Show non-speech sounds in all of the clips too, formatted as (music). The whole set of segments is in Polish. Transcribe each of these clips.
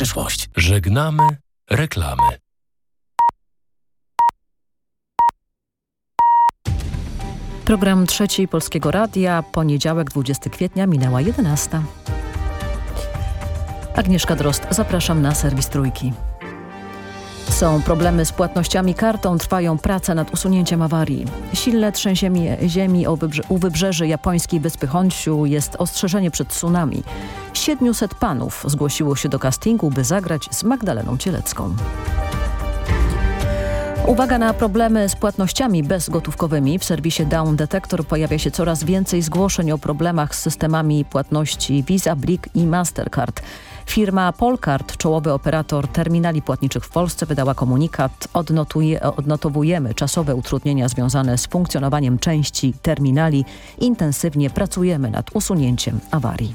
przyszłość. Żegnamy reklamy. Program trzeci Polskiego Radia, poniedziałek 20 kwietnia, minęła 11. Agnieszka Drost, zapraszam na serwis Trójki. Są problemy z płatnościami kartą, trwają prace nad usunięciem awarii. Silne trzęsienie ziemi u wybrzeży japońskiej wyspy Honshu jest ostrzeżenie przed tsunami. 700 panów zgłosiło się do castingu, by zagrać z Magdaleną Cielecką. Uwaga na problemy z płatnościami bezgotówkowymi. W serwisie Down Detector pojawia się coraz więcej zgłoszeń o problemach z systemami płatności Visa, Blik i Mastercard. Firma Polcard, czołowy operator terminali płatniczych w Polsce, wydała komunikat. Odnotuje, odnotowujemy czasowe utrudnienia związane z funkcjonowaniem części terminali. Intensywnie pracujemy nad usunięciem awarii.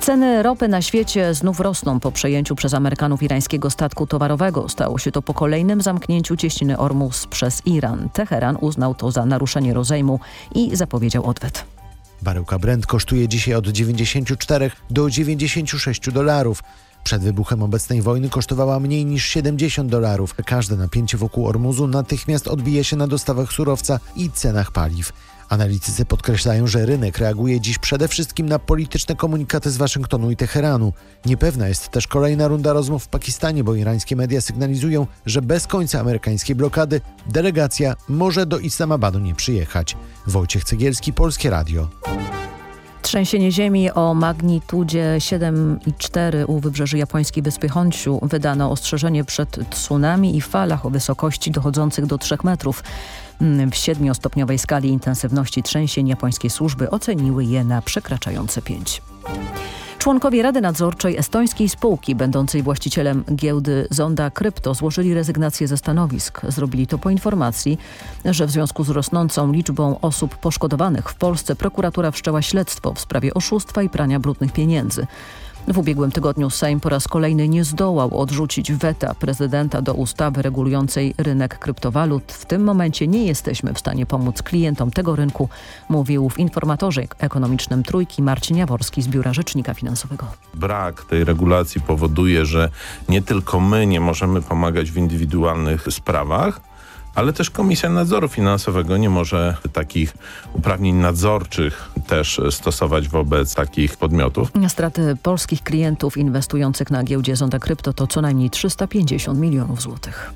Ceny ropy na świecie znów rosną po przejęciu przez Amerykanów irańskiego statku towarowego. Stało się to po kolejnym zamknięciu cieśniny Ormus przez Iran. Teheran uznał to za naruszenie rozejmu i zapowiedział odwet. Baryłka Brent kosztuje dzisiaj od 94 do 96 dolarów. Przed wybuchem obecnej wojny kosztowała mniej niż 70 dolarów. Każde napięcie wokół Ormuzu natychmiast odbije się na dostawach surowca i cenach paliw. Analitycy podkreślają, że rynek reaguje dziś przede wszystkim na polityczne komunikaty z Waszyngtonu i Teheranu. Niepewna jest też kolejna runda rozmów w Pakistanie, bo irańskie media sygnalizują, że bez końca amerykańskiej blokady delegacja może do Islamabadu nie przyjechać. Wojciech Cegielski, Polskie Radio. Trzęsienie ziemi o magnitudzie 7,4 u wybrzeży japońskiej wyspy Honshu wydano ostrzeżenie przed tsunami i falach o wysokości dochodzących do 3 metrów. W siedmiostopniowej skali intensywności trzęsień japońskie służby oceniły je na przekraczające 5. Członkowie Rady Nadzorczej estońskiej spółki, będącej właścicielem giełdy Zonda Krypto, złożyli rezygnację ze stanowisk. Zrobili to po informacji, że w związku z rosnącą liczbą osób poszkodowanych w Polsce prokuratura wszczęła śledztwo w sprawie oszustwa i prania brudnych pieniędzy. W ubiegłym tygodniu Sejm po raz kolejny nie zdołał odrzucić weta prezydenta do ustawy regulującej rynek kryptowalut. W tym momencie nie jesteśmy w stanie pomóc klientom tego rynku, mówił w informatorze ekonomicznym Trójki Marcin Jaworski z Biura Rzecznika Finansowego. Brak tej regulacji powoduje, że nie tylko my nie możemy pomagać w indywidualnych sprawach, ale też Komisja Nadzoru Finansowego nie może takich uprawnień nadzorczych też stosować wobec takich podmiotów. Straty polskich klientów inwestujących na giełdzie Zonda Krypto to co najmniej 350 milionów złotych.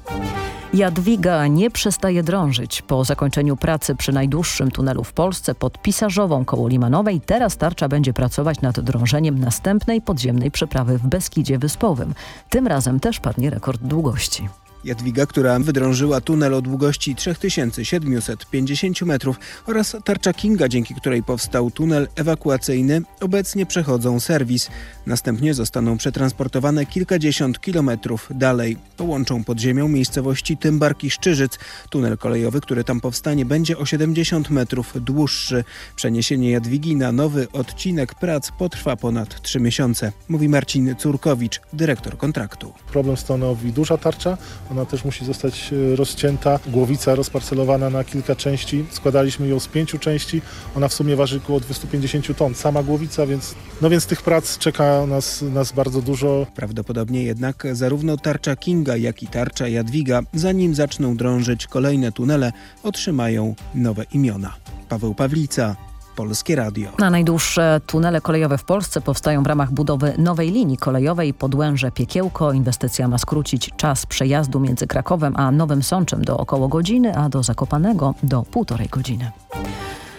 Jadwiga nie przestaje drążyć. Po zakończeniu pracy przy najdłuższym tunelu w Polsce pod Pisarzową koło Limanowej teraz tarcza będzie pracować nad drążeniem następnej podziemnej przeprawy w Beskidzie Wyspowym. Tym razem też padnie rekord długości. Jadwiga, która wydrążyła tunel o długości 3750 metrów oraz tarcza Kinga, dzięki której powstał tunel ewakuacyjny, obecnie przechodzą serwis. Następnie zostaną przetransportowane kilkadziesiąt kilometrów dalej. Połączą pod ziemią miejscowości Tymbark i Szczyżyc. Tunel kolejowy, który tam powstanie, będzie o 70 metrów dłuższy. Przeniesienie Jadwigi na nowy odcinek prac potrwa ponad 3 miesiące, mówi Marcin Curkowicz, dyrektor kontraktu. Problem stanowi duża tarcza, ona też musi zostać e, rozcięta. Głowica rozparcelowana na kilka części. Składaliśmy ją z pięciu części. Ona w sumie waży około 250 ton. Sama głowica, więc, no więc tych prac czeka nas, nas bardzo dużo. Prawdopodobnie jednak zarówno tarcza Kinga, jak i tarcza Jadwiga, zanim zaczną drążyć kolejne tunele, otrzymają nowe imiona. Paweł Pawlica, Polskie Radio. Na najdłuższe tunele kolejowe w Polsce powstają w ramach budowy nowej linii kolejowej Podłęże-Piekiełko. Inwestycja ma skrócić czas przejazdu między Krakowem a Nowym Sączem do około godziny, a do Zakopanego do półtorej godziny.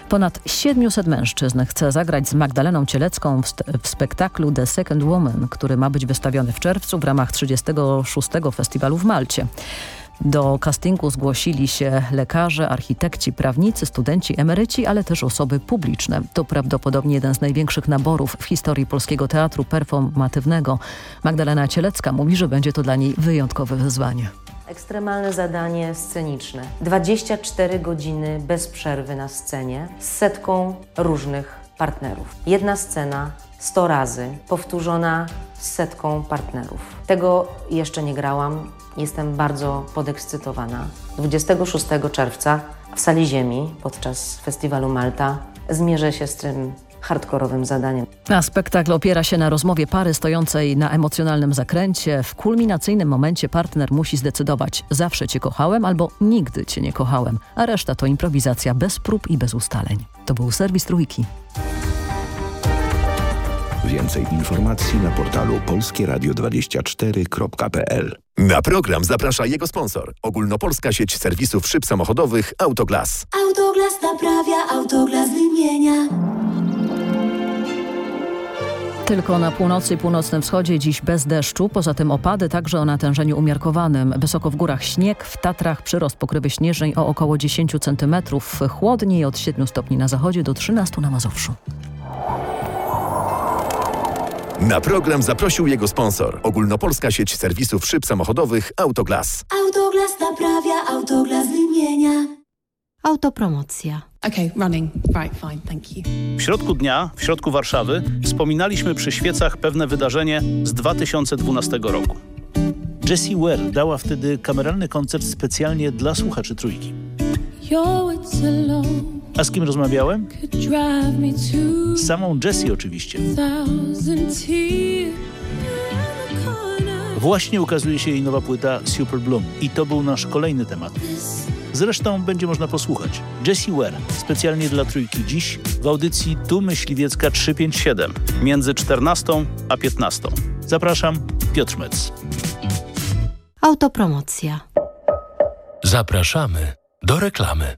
Ponad 700 mężczyzn chce zagrać z Magdaleną Cielecką w, w, spektaklu The Second Woman, który ma być wystawiony w czerwcu w ramach 36. Festiwalu w Malcie. Do castingu zgłosili się lekarze, architekci, prawnicy, studenci, emeryci, ale też osoby publiczne. To prawdopodobnie jeden z największych naborów w historii polskiego teatru performatywnego. Magdalena Cielecka mówi, że będzie to dla niej wyjątkowe wyzwanie. Ekstremalne zadanie sceniczne. 24 godziny bez przerwy na scenie z setką różnych partnerów. Jedna scena 100 razy powtórzona z setką partnerów. Tego jeszcze nie grałam. Jestem bardzo podekscytowana. 26 czerwca w Sali Ziemi podczas festiwalu Malta zmierzę się z tym hardkorowym zadaniem. A spektakl opiera się na rozmowie pary stojącej na emocjonalnym zakręcie. W kulminacyjnym momencie partner musi zdecydować zawsze cię kochałem albo nigdy cię nie kochałem, a reszta to improwizacja bez prób i bez ustaleń. To był serwis Trójki. Więcej informacji na portalu polskieradio24.pl Na program zaprasza jego sponsor. Ogólnopolska sieć serwisów szyb samochodowych Autoglas. Autoglas naprawia, Autoglas wymienia. Tylko na północy i północnym wschodzie dziś bez deszczu, poza tym opady także o natężeniu umiarkowanym. Wysoko w górach śnieg, w Tatrach przyrost pokrywy śnieżnej o około 10 cm, chłodniej od 7 stopni na zachodzie do 13 na Mazowszu. Na program zaprosił jego sponsor. Ogólnopolska sieć serwisów szyb samochodowych Autoglas. Autoglas naprawia, Autoglas wymienia. Autopromocja. Okay, running. Right, fine, thank you. W środku dnia, w środku Warszawy, wspominaliśmy przy świecach pewne wydarzenie z 2012 roku. Jessie Ware dała wtedy kameralny koncert specjalnie dla słuchaczy Trójki. A z kim rozmawiałem? Z samą Jessie oczywiście. Właśnie ukazuje się jej nowa płyta Super Bloom i to był nasz kolejny temat. Zresztą będzie można posłuchać. Jessie Ware, specjalnie dla Trójki dziś w audycji Tu Myśliwiecka 357 między 14 a 15. Zapraszam, Piotr Mec. Autopromocja. Zapraszamy do reklamy.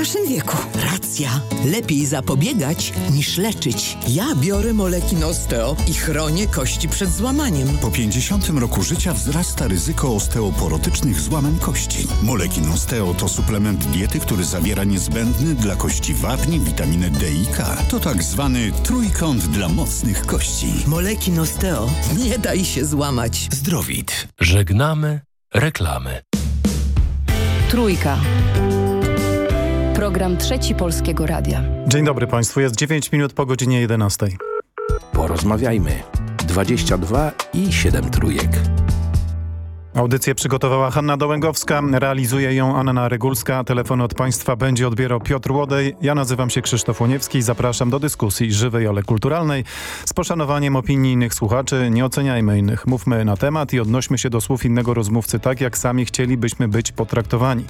naszym wieku. Racja. Lepiej zapobiegać niż leczyć. Ja biorę moleki Osteo i chronię kości przed złamaniem. Po 50 roku życia wzrasta ryzyko osteoporotycznych złamań kości. Molekin Osteo to suplement diety, który zawiera niezbędny dla kości wapń, witaminę D i K. To tak zwany trójkąt dla mocnych kości. Moleki Osteo. Nie daj się złamać. Zdrowit. Żegnamy reklamy. Trójka. Program Trzeci Polskiego Radia. Dzień dobry Państwu, jest 9 minut po godzinie 11. Porozmawiajmy. 22 i 7 trójek. Audycję przygotowała Hanna Dołęgowska, realizuje ją Anna Regulska. Telefon od Państwa będzie odbierał Piotr Łodej. Ja nazywam się Krzysztof Łoniewski i zapraszam do dyskusji żywej, ale kulturalnej. Z poszanowaniem opinii innych słuchaczy nie oceniajmy innych. Mówmy na temat i odnośmy się do słów innego rozmówcy tak, jak sami chcielibyśmy być potraktowani.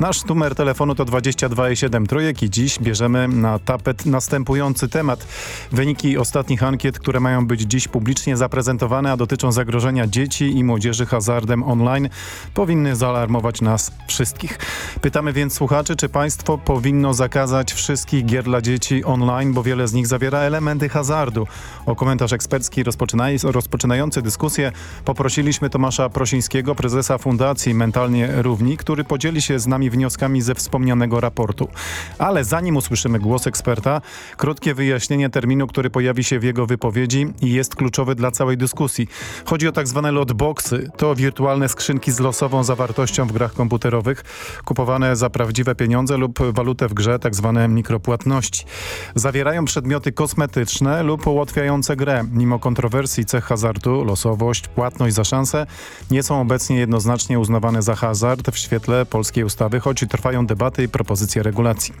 Nasz numer telefonu to 22,7 trójek i dziś bierzemy na tapet następujący temat. Wyniki ostatnich ankiet, które mają być dziś publicznie zaprezentowane, a dotyczą zagrożenia dzieci i młodzieży hazardem online powinny zaalarmować nas wszystkich. Pytamy więc słuchaczy, czy państwo powinno zakazać wszystkich gier dla dzieci online, bo wiele z nich zawiera elementy hazardu. O komentarz ekspercki rozpoczynający dyskusję poprosiliśmy Tomasza Prosińskiego, prezesa Fundacji Mentalnie Równi, który podzieli się z nami wnioskami ze wspomnianego raportu. Ale zanim usłyszymy głos eksperta, krótkie wyjaśnienie terminu, który pojawi się w jego wypowiedzi i jest kluczowy dla całej dyskusji. Chodzi o tak zwane lotboxy. To wirtualne skrzynki z losową zawartością w grach komputerowych, kupowane za prawdziwe pieniądze lub walutę w grze, tak zwane mikropłatności. Zawierają przedmioty kosmetyczne lub ułatwiające grę. Mimo kontrowersji cech hazardu, losowość, płatność za szansę nie są obecnie jednoznacznie uznawane za hazard w świetle polskiej ustawy, choć trwają debaty i propozycje regulacji.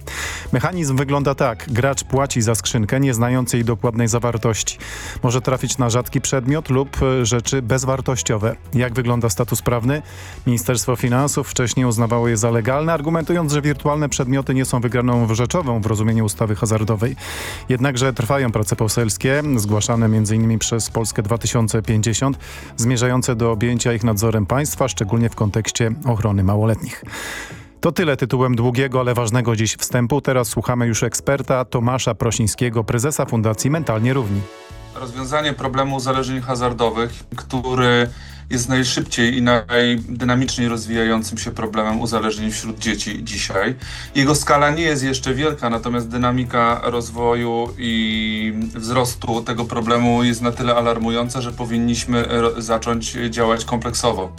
Mechanizm wygląda tak. Gracz płaci za skrzynkę, nie znając jej dokładnej zawartości. Może trafić na rzadki przedmiot lub rzeczy bezwartościowe. Jak wygląda status prawny? Ministerstwo Finansów wcześniej uznawało je za legalne, argumentując, że wirtualne przedmioty nie są wygraną rzeczową w rozumieniu ustawy hazardowej. Jednakże trwają prace poselskie, zgłaszane m.in. przez Polskę 2050, zmierzające do objęcia ich nadzorem państwa, szczególnie w kontekście ochrony małoletnich. To tyle tytułem długiego, ale ważnego dziś wstępu. Teraz słuchamy już eksperta Tomasza Prosińskiego, prezesa Fundacji Mentalnie Równi. Rozwiązanie problemu uzależnień hazardowych, który jest najszybciej i najdynamiczniej rozwijającym się problemem uzależnień wśród dzieci dzisiaj. Jego skala nie jest jeszcze wielka, natomiast dynamika rozwoju i wzrostu tego problemu jest na tyle alarmująca, że powinniśmy zacząć działać kompleksowo.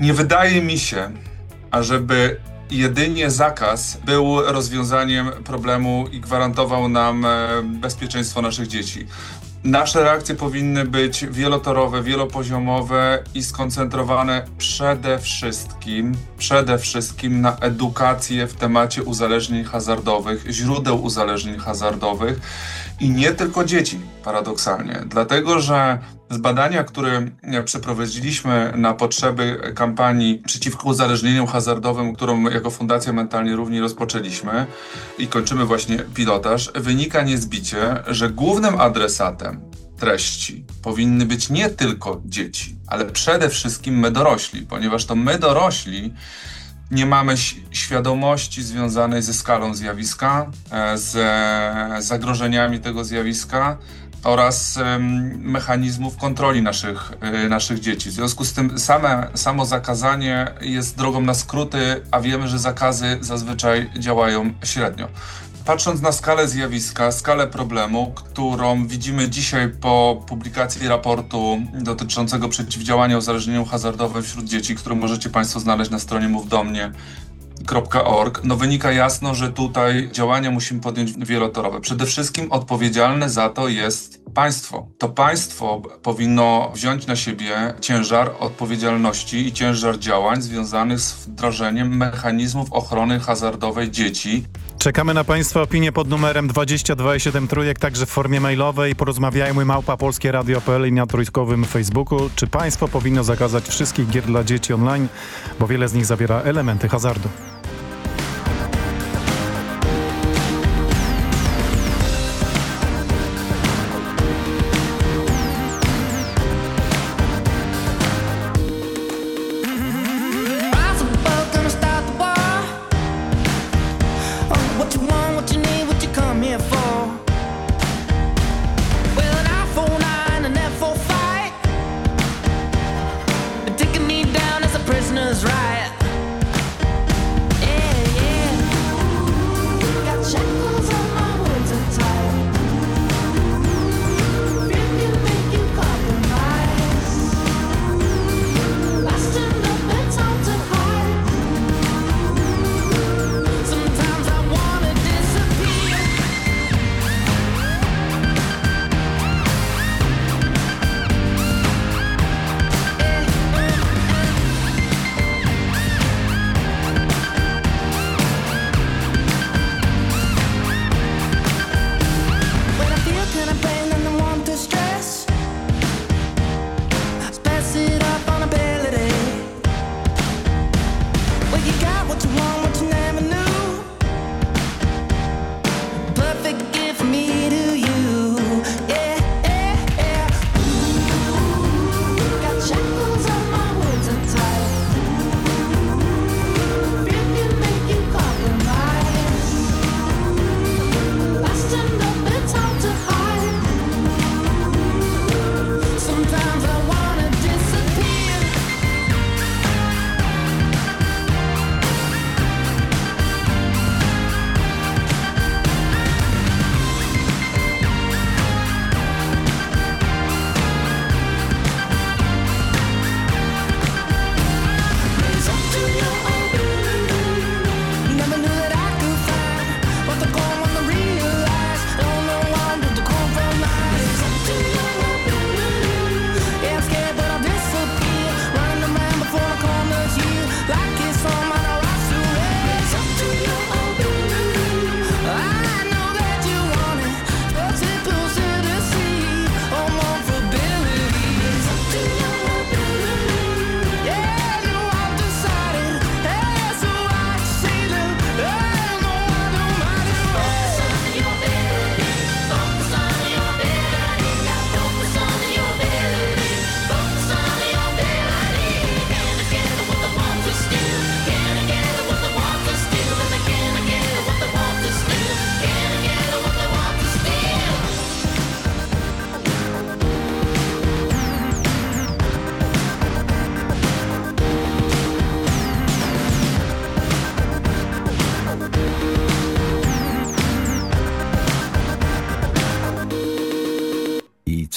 Nie wydaje mi się, ażeby jedynie zakaz był rozwiązaniem problemu i gwarantował nam e, bezpieczeństwo naszych dzieci. Nasze reakcje powinny być wielotorowe, wielopoziomowe i skoncentrowane przede wszystkim, przede wszystkim na edukację w temacie uzależnień hazardowych, źródeł uzależnień hazardowych i nie tylko dzieci, paradoksalnie. Dlatego, że z badania, które przeprowadziliśmy na potrzeby kampanii przeciwko uzależnieniom hazardowym, którą jako Fundacja Mentalnie Równi rozpoczęliśmy i kończymy właśnie pilotaż, wynika niezbicie, że głównym adresatem treści powinny być nie tylko dzieci, ale przede wszystkim my dorośli, ponieważ to my dorośli nie mamy świadomości związanej ze skalą zjawiska, e, z zagrożeniami tego zjawiska oraz mechanizmów kontroli naszych, e, naszych dzieci. W związku z tym same, samo zakazanie jest drogą na skróty, a wiemy, że zakazy zazwyczaj działają średnio. Patrząc na skalę zjawiska, skalę problemu, którą widzimy dzisiaj po publikacji raportu dotyczącego przeciwdziałania uzależnieniu hazardowym wśród dzieci, który możecie Państwo znaleźć na stronie mówdomnie.org, no wynika jasno, że tutaj działania musimy podjąć wielotorowe. Przede wszystkim odpowiedzialne za to jest państwo. To państwo powinno wziąć na siebie ciężar odpowiedzialności i ciężar działań związanych z wdrożeniem mechanizmów ochrony hazardowej dzieci. Czekamy na Państwa opinię pod numerem 2273, trójek, także w formie mailowej. Porozmawiajmy małpa polskie radio.pl i na trójkowym Facebooku. Czy państwo powinno zakazać wszystkich gier dla dzieci online, bo wiele z nich zawiera elementy hazardu?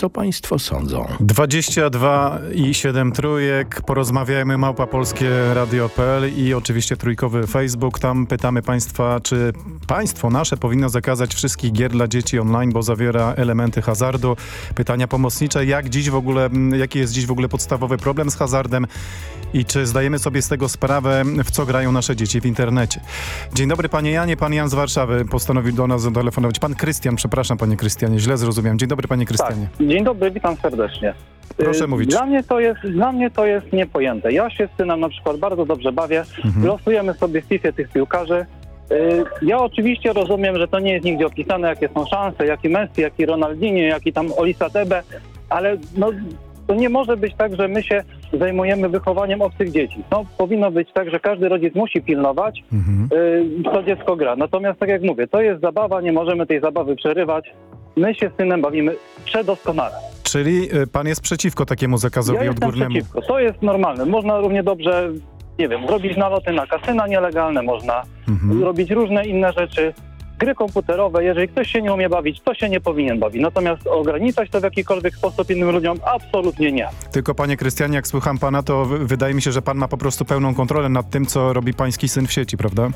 Co państwo sądzą? 22 i 7 trójek. Porozmawiajmy Małpa Polskie Radio.pl i oczywiście trójkowy Facebook. Tam pytamy państwa, czy państwo nasze powinno zakazać wszystkich gier dla dzieci online, bo zawiera elementy hazardu. Pytania pomocnicze, jak dziś w ogóle, jaki jest dziś w ogóle podstawowy problem z hazardem i czy zdajemy sobie z tego sprawę, w co grają nasze dzieci w internecie. Dzień dobry panie Janie, pan Jan z Warszawy postanowił do nas zatelefonować. Pan Krystian, przepraszam panie Krystianie, źle zrozumiałem. Dzień dobry panie Krystianie. Tak. Dzień dobry, witam serdecznie. Proszę Y, mówić. Dla mnie, to jest, dla mnie to jest niepojęte. Ja się z synem na przykład bardzo dobrze bawię. Mhm. Losujemy sobie w FIFA tych piłkarzy. Y, Ja oczywiście rozumiem, że to nie jest nigdzie opisane, jakie są szanse, jaki Messi, jaki Ronaldinho, jaki tam Olisa Tebe, ale no, to nie może być tak, że my się zajmujemy wychowaniem obcych dzieci. No, powinno być tak, że każdy rodzic musi pilnować, y, co dziecko gra. Natomiast tak jak mówię, to jest zabawa, nie możemy tej zabawy przerywać. My się z synem bawimy przedoskonale. Czyli y, pan jest przeciwko takiemu zakazowi Ja odgórnemu? przeciwko. To jest normalne. Można równie dobrze, nie wiem, robić naloty na kasyna nielegalne, można Mhm. robić różne inne rzeczy. Gry komputerowe, jeżeli ktoś się nie umie bawić, to się nie powinien bawić. Natomiast ograniczać to w jakikolwiek sposób innym ludziom, absolutnie nie. Tylko panie Krystianie, jak słucham pana, to wydaje mi się, że pan ma po prostu pełną kontrolę nad tym, co robi pański syn w sieci, prawda?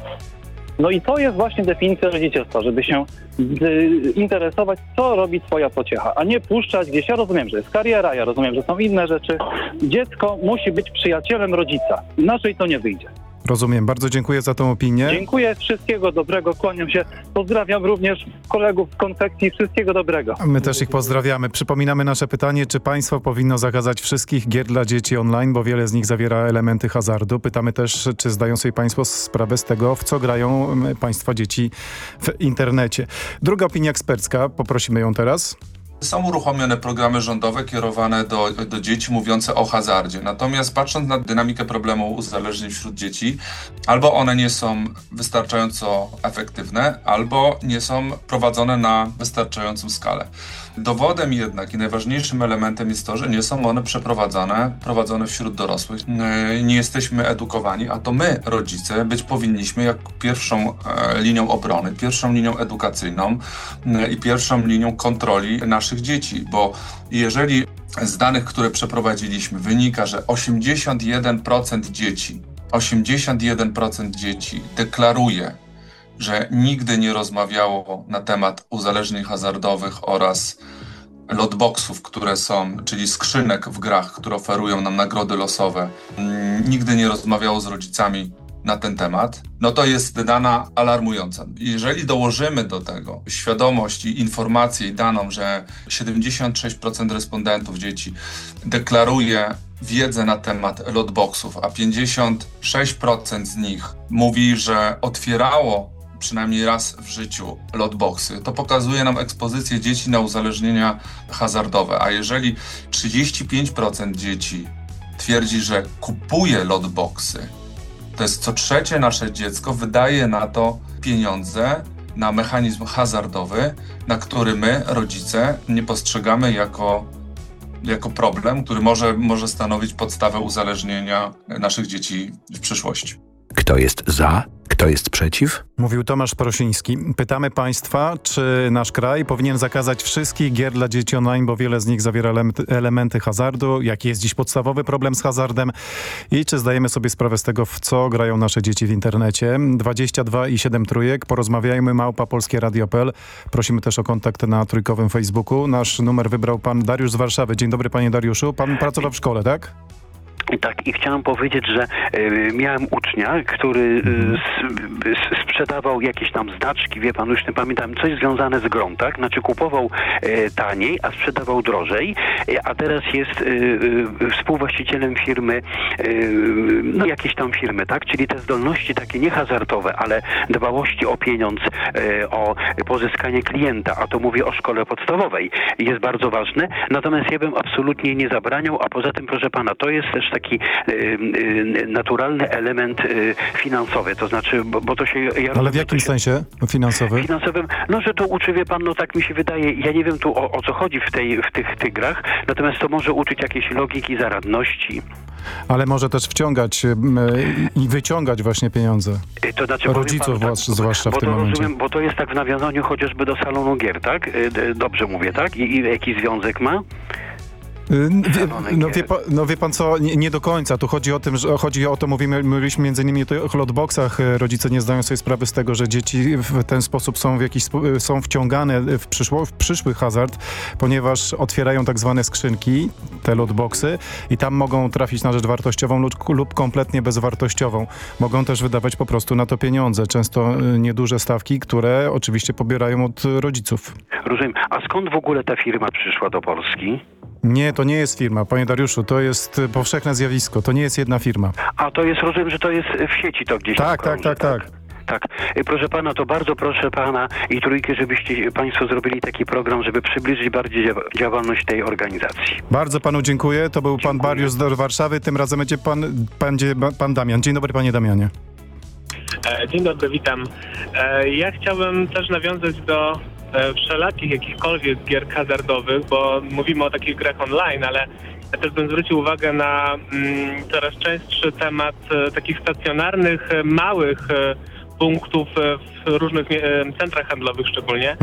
No i to jest właśnie definicja rodzicielstwa, żeby się y, interesować, co robi twoja pociecha, a nie puszczać gdzieś. Ja rozumiem, że jest kariera, ja rozumiem, że są inne rzeczy. Dziecko musi być przyjacielem rodzica, inaczej to nie wyjdzie. Rozumiem. Bardzo dziękuję za tą opinię. Dziękuję, wszystkiego dobrego, kłaniam się. Pozdrawiam również kolegów z konfekcji, wszystkiego dobrego. My też ich pozdrawiamy. Przypominamy nasze pytanie, czy państwo powinno zakazać wszystkich gier dla dzieci online, bo wiele z nich zawiera elementy hazardu. Pytamy też, czy zdają sobie państwo sprawę z tego, w co grają mm, państwa dzieci w internecie. Druga opinia ekspercka, poprosimy ją teraz. Są uruchomione programy rządowe kierowane do, do dzieci mówiące o hazardzie. Natomiast patrząc na dynamikę problemu uzależnień wśród dzieci, albo one nie są wystarczająco efektywne, albo nie są prowadzone na wystarczającą skalę. Dowodem jednak i najważniejszym elementem jest to, że nie są one przeprowadzane, prowadzone wśród dorosłych. E, Nie jesteśmy edukowani, a to my, rodzice, być powinniśmy jak pierwszą e, linią obrony, pierwszą linią edukacyjną e, i pierwszą linią kontroli naszych dzieci, bo jeżeli z danych, które przeprowadziliśmy, wynika, że 81% dzieci, 81% dzieci deklaruje, że nigdy nie rozmawiało na temat uzależnień hazardowych oraz lotboxów, które są, czyli skrzynek w grach, które oferują nam nagrody losowe, nigdy nie rozmawiało z rodzicami na ten temat, no to jest dana alarmująca. Jeżeli dołożymy do tego świadomość i informację i daną, że 76% respondentów dzieci deklaruje wiedzę na temat lotboxów, a 56% z nich mówi, że otwierało przynajmniej raz w życiu lotboxy, to pokazuje nam ekspozycję dzieci na uzależnienia hazardowe. A jeżeli 35% dzieci twierdzi, że kupuje lotboxy, to jest co trzecie nasze dziecko wydaje na to pieniądze, na mechanizm hazardowy, na który my, rodzice, nie postrzegamy jako, jako problem, który może, może stanowić podstawę uzależnienia naszych dzieci w przyszłości. Kto jest za? Kto jest przeciw? Mówił Tomasz Prosiński. Pytamy państwa, czy nasz kraj powinien zakazać wszystkich gier dla dzieci online, bo wiele z nich zawiera elementy, hazardu. Jaki jest dziś podstawowy problem z hazardem i czy zdajemy sobie sprawę z tego, w co grają nasze dzieci w internecie. 22 i 7 trójek. Porozmawiajmy małpa polskie radio.pl. Prosimy też o kontakt na trójkowym Facebooku. Nasz numer wybrał pan Dariusz z Warszawy. Dzień dobry panie Dariuszu. Pan pracował w szkole, tak? Tak, i chciałem powiedzieć, że y, miałem ucznia, który y, s, sprzedawał jakieś tam znaczki, wie pan, już nie pamiętam, coś związane z grą, tak? Znaczy kupował y, taniej, a sprzedawał drożej, a teraz jest współwłaścicielem firmy, no jakiejś tam firmy, tak? Czyli te zdolności takie niehazardowe, ale dbałości o pieniądz, o pozyskanie klienta, a to mówię o szkole podstawowej, jest bardzo ważne. Natomiast ja bym absolutnie nie zabraniał, a poza tym, proszę pana, to jest też taki y, y, naturalny element y, finansowy, to znaczy, bo, bo to się... Ja Ale w jakim sensie finansowym? Finansowym, no że to uczy, wie pan, no tak mi się wydaje, ja nie wiem tu o, o co chodzi w, tej, w tych, tych grach, natomiast to może uczyć jakiejś logiki, zaradności. Ale może też wciągać i wyciągać właśnie pieniądze. To znaczy, Rodziców panu tak, zwłaszcza w bo tym to momencie. Rozumiem, bo to jest tak w nawiązaniu chociażby do salonu gier, tak? Dobrze mówię, tak? I, i jaki związek ma? Wie, no, wie pan, no wie pan co, nie, nie do końca. Tu chodzi o tym, że chodzi o to, mówimy, mówiliśmy między innymi o hotboxach. E, Rodzice nie zdają sobie sprawy z tego, że dzieci w ten sposób są w jakiś są wciągane w, przyszło, w przyszły hazard, ponieważ otwierają tak zwane skrzynki, te lootboxy i tam mogą trafić na rzecz wartościową lub, lub kompletnie bezwartościową. Mogą też wydawać po prostu na to pieniądze, często e, nieduże stawki, które oczywiście pobierają od rodziców. Rozumiem. A skąd w ogóle ta firma przyszła do Polski? Nie, to nie jest firma, panie Dariuszu, to jest e, powszechne zjawisko, to nie jest jedna firma. A to jest, rozumiem, że to jest w sieci to gdzieś Tak, tam tak, tak, tak. Tak. Y, Proszę pana, to bardzo proszę pana i trójkę, żebyście państwo zrobili taki program, żeby przybliżyć bardziej dzia- działalność tej organizacji. Bardzo panu dziękuję. To był pan Bariusz z Warszawy. Tym razem będzie pan, będzie pan Damian. Dzień dobry, panie Damianie. E, Dzień dobry, witam. E, Ja chciałbym też nawiązać do e, wszelakich jakichkolwiek gier hazardowych, bo mówimy o takich grach online, ale ja też bym zwrócił uwagę na mm, coraz częstszy temat e, takich stacjonarnych, e, małych e, punktów e, w różnych e, centrach handlowych szczególnie.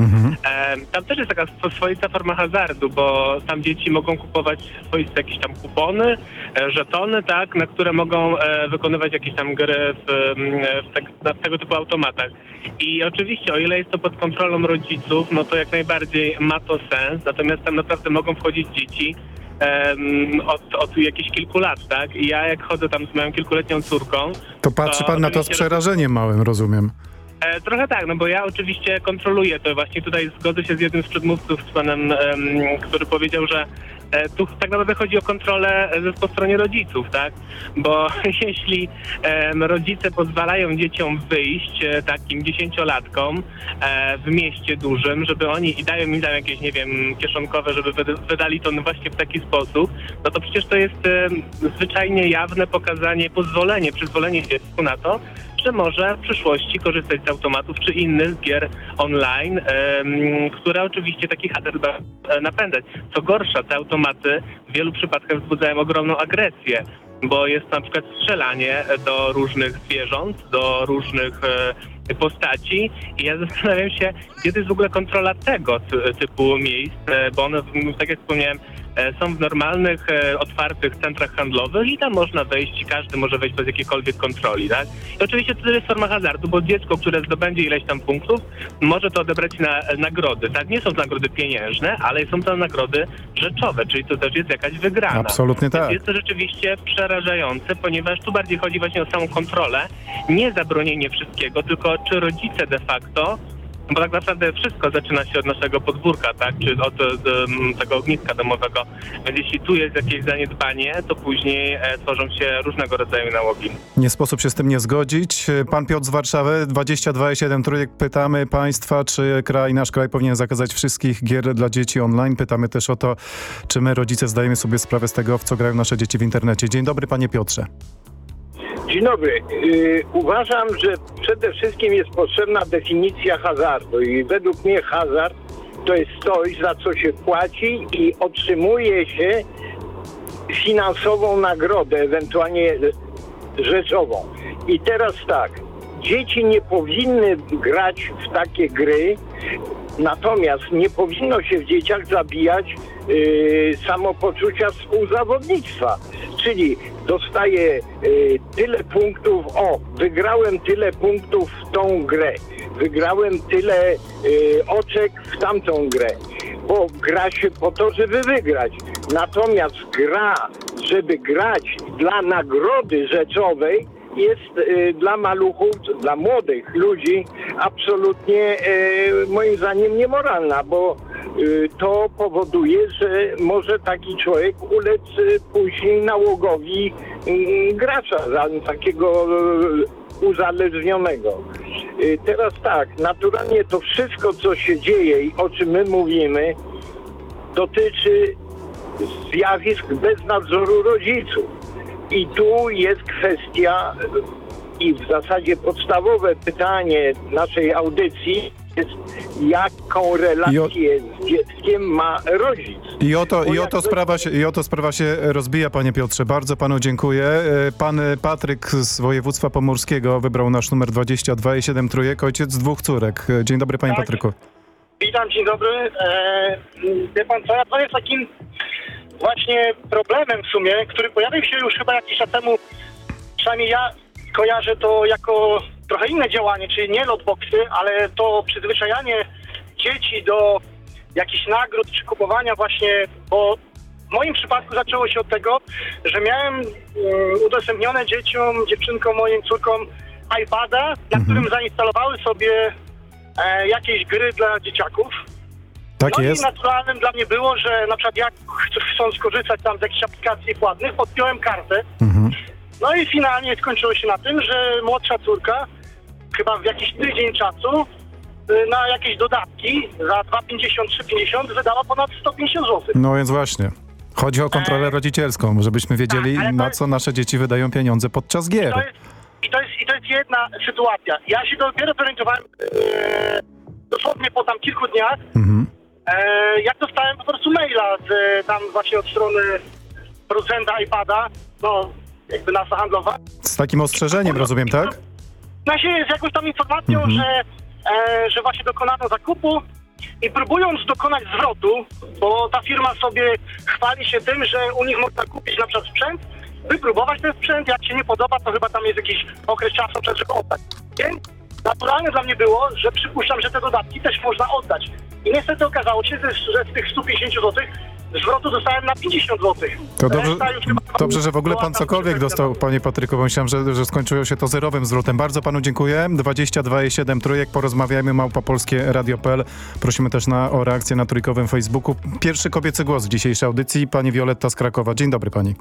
E, Tam też jest taka swo- swoista forma hazardu, bo tam dzieci mogą kupować swoiste jakieś tam kupony, żetony, tak, na które mogą wykonywać jakieś tam gry w, w, tak, na tego typu automatach. I oczywiście, o ile jest to pod kontrolą rodziców, no to jak najbardziej ma to sens, natomiast tam naprawdę mogą wchodzić dzieci od, od jakichś kilku lat, tak? I ja jak chodzę tam z moją kilkuletnią córką, To patrzy pan na to z przerażeniem małym, rozumiem. E, trochę tak, no bo ja oczywiście kontroluję to. Właśnie tutaj zgodzę się z jednym z przedmówców, z panem, em, który powiedział, że e, tu tak naprawdę chodzi o kontrolę e, po stronie rodziców, tak? Bo (laughs) jeśli em, rodzice pozwalają dzieciom wyjść, e, takim dziesięciolatkom e, w mieście dużym, żeby oni i dają im tam jakieś, nie wiem, kieszonkowe, żeby wyda- wydali to właśnie w taki sposób, no to przecież to jest zwyczajnie jawne pokazanie, pozwolenie, przyzwolenie dziecku na to, że może w przyszłości korzystać z automatów czy innych gier online, które oczywiście taki będą e, napędzać. Co gorsza, te automaty w wielu przypadkach wzbudzają ogromną agresję, bo jest na przykład strzelanie do różnych zwierząt, do różnych e, postaci i ja (laughs) zastanawiam się, to jest w ogóle kontrola tego ty- typu miejsc, e, bo one, tak jak wspomniałem, są w normalnych, e, otwartych centrach handlowych i tam można wejść, każdy może wejść bez jakiejkolwiek kontroli, tak? I oczywiście to jest forma hazardu, bo dziecko, które zdobędzie ileś tam punktów, może to odebrać na e, nagrody, tak? Nie są to nagrody pieniężne, ale są to nagrody rzeczowe, czyli to też jest jakaś wygrana. Absolutnie Więc tak. Jest to rzeczywiście przerażające, ponieważ tu bardziej chodzi właśnie o samą kontrolę, nie zabronienie wszystkiego, tylko czy rodzice de facto bo tak naprawdę wszystko zaczyna się od naszego podwórka, tak? Czy od, em, tego ogniska domowego. Więc jeśli tu jest jakieś zaniedbanie, to później e, tworzą się różnego rodzaju nałogi. Nie sposób się z tym nie zgodzić. Pan Piotr z Warszawy, 22,7 trójek. Pytamy państwa, czy kraj, nasz kraj powinien zakazać wszystkich gier dla dzieci online. Pytamy też o to, czy my rodzice zdajemy sobie sprawę z tego, w co grają nasze dzieci w internecie. Dzień dobry, panie Piotrze. Dzień dobry. Yy, uważam, że przede wszystkim jest potrzebna definicja hazardu i według mnie hazard to jest coś, za co się płaci i otrzymuje się finansową nagrodę, ewentualnie rzeczową. I teraz tak, dzieci nie powinny grać w takie gry, natomiast nie powinno się w dzieciach zabijać yy, samopoczucia współzawodnictwa. Czyli dostaję yy, tyle punktów, o, wygrałem tyle punktów w tą grę, wygrałem tyle yy, oczek w tamtą grę, bo gra się po to, żeby wygrać. Natomiast gra, żeby grać dla nagrody rzeczowej, jest y, dla maluchów, dla młodych ludzi absolutnie y, moim zdaniem niemoralna, bo y, to powoduje, że może taki człowiek ulec później nałogowi gracza, za takiego uzależnionego. Teraz tak, naturalnie to wszystko, co się dzieje i o czym my mówimy, dotyczy zjawisk bez nadzoru rodziców. I tu jest kwestia i w zasadzie podstawowe pytanie naszej audycji jest, jaką relację z dzieckiem ma rodzic. I oto, i, oto to- sprawa się, I oto sprawa się rozbija, panie Piotrze. Bardzo panu dziękuję. E, Pan Patryk z województwa pomorskiego wybrał nasz numer 22 i 7 trójek, ojciec dwóch córek. E, Dzień dobry, panie Tak. Patryku. Witam, dzień dobry. E, wie pan co, ja to jest takim właśnie problemem w sumie, który pojawił się już chyba jakiś czas temu, przynajmniej ja kojarzę to jako trochę inne działanie, czyli nie lotboxy, ale to przyzwyczajanie dzieci do jakichś nagród czy kupowania właśnie, bo w moim przypadku zaczęło się od tego, że miałem mm, udostępnione dzieciom, dziewczynkom, moim córkom iPada, na którym zainstalowały sobie e, jakieś gry dla dzieciaków. Tak no jest. i naturalnym dla mnie było, że na przykład jak ch- chcą skorzystać tam z jakichś aplikacji płatnych, podpiąłem kartę. No i finalnie skończyło się na tym, że młodsza córka chyba w jakiś tydzień czasu y, na jakieś dodatki za 2,50-3,50 wydała ponad 150 zł. No więc właśnie. Chodzi o kontrolę rodzicielską, żebyśmy wiedzieli, Tak, na jest- co nasze dzieci wydają pieniądze podczas gier. To jest, i, to jest, I to jest jedna sytuacja. Ja się dopiero zorientowałem e, dosłownie po tam kilku dniach, e, jak dostałem po prostu maila z, e, tam właśnie od strony producenta iPada, no jakby NASA handlowa, Z takim ostrzeżeniem, rozumiem, tak? na się z jakąś tam informacją, Mhm. że, e, że właśnie dokonano zakupu i próbując dokonać zwrotu, bo ta firma sobie chwali się tym, że u nich można kupić na przykład sprzęt, wypróbować ten sprzęt, jak się nie podoba, to chyba tam jest jakiś okres czasu, żeby oddać. Więc naturalne dla mnie było, że przypuszczam, że te dodatki też można oddać. I niestety okazało się, że z tych 150 zł zwrotu dostałem na 50 zł. To dobrze, dobrze, że w ogóle pan cokolwiek dostał, panie Patryku, bo myślałem, że, że skończyło się to zerowym zwrotem. Bardzo panu dziękuję. 22,7 trójek, porozmawiajmy, małpa polskie radio.pl. Prosimy też na, o reakcję na trójkowym Facebooku. Pierwszy kobiecy głos w dzisiejszej audycji, pani Wioletta z Krakowa. Dzień dobry pani.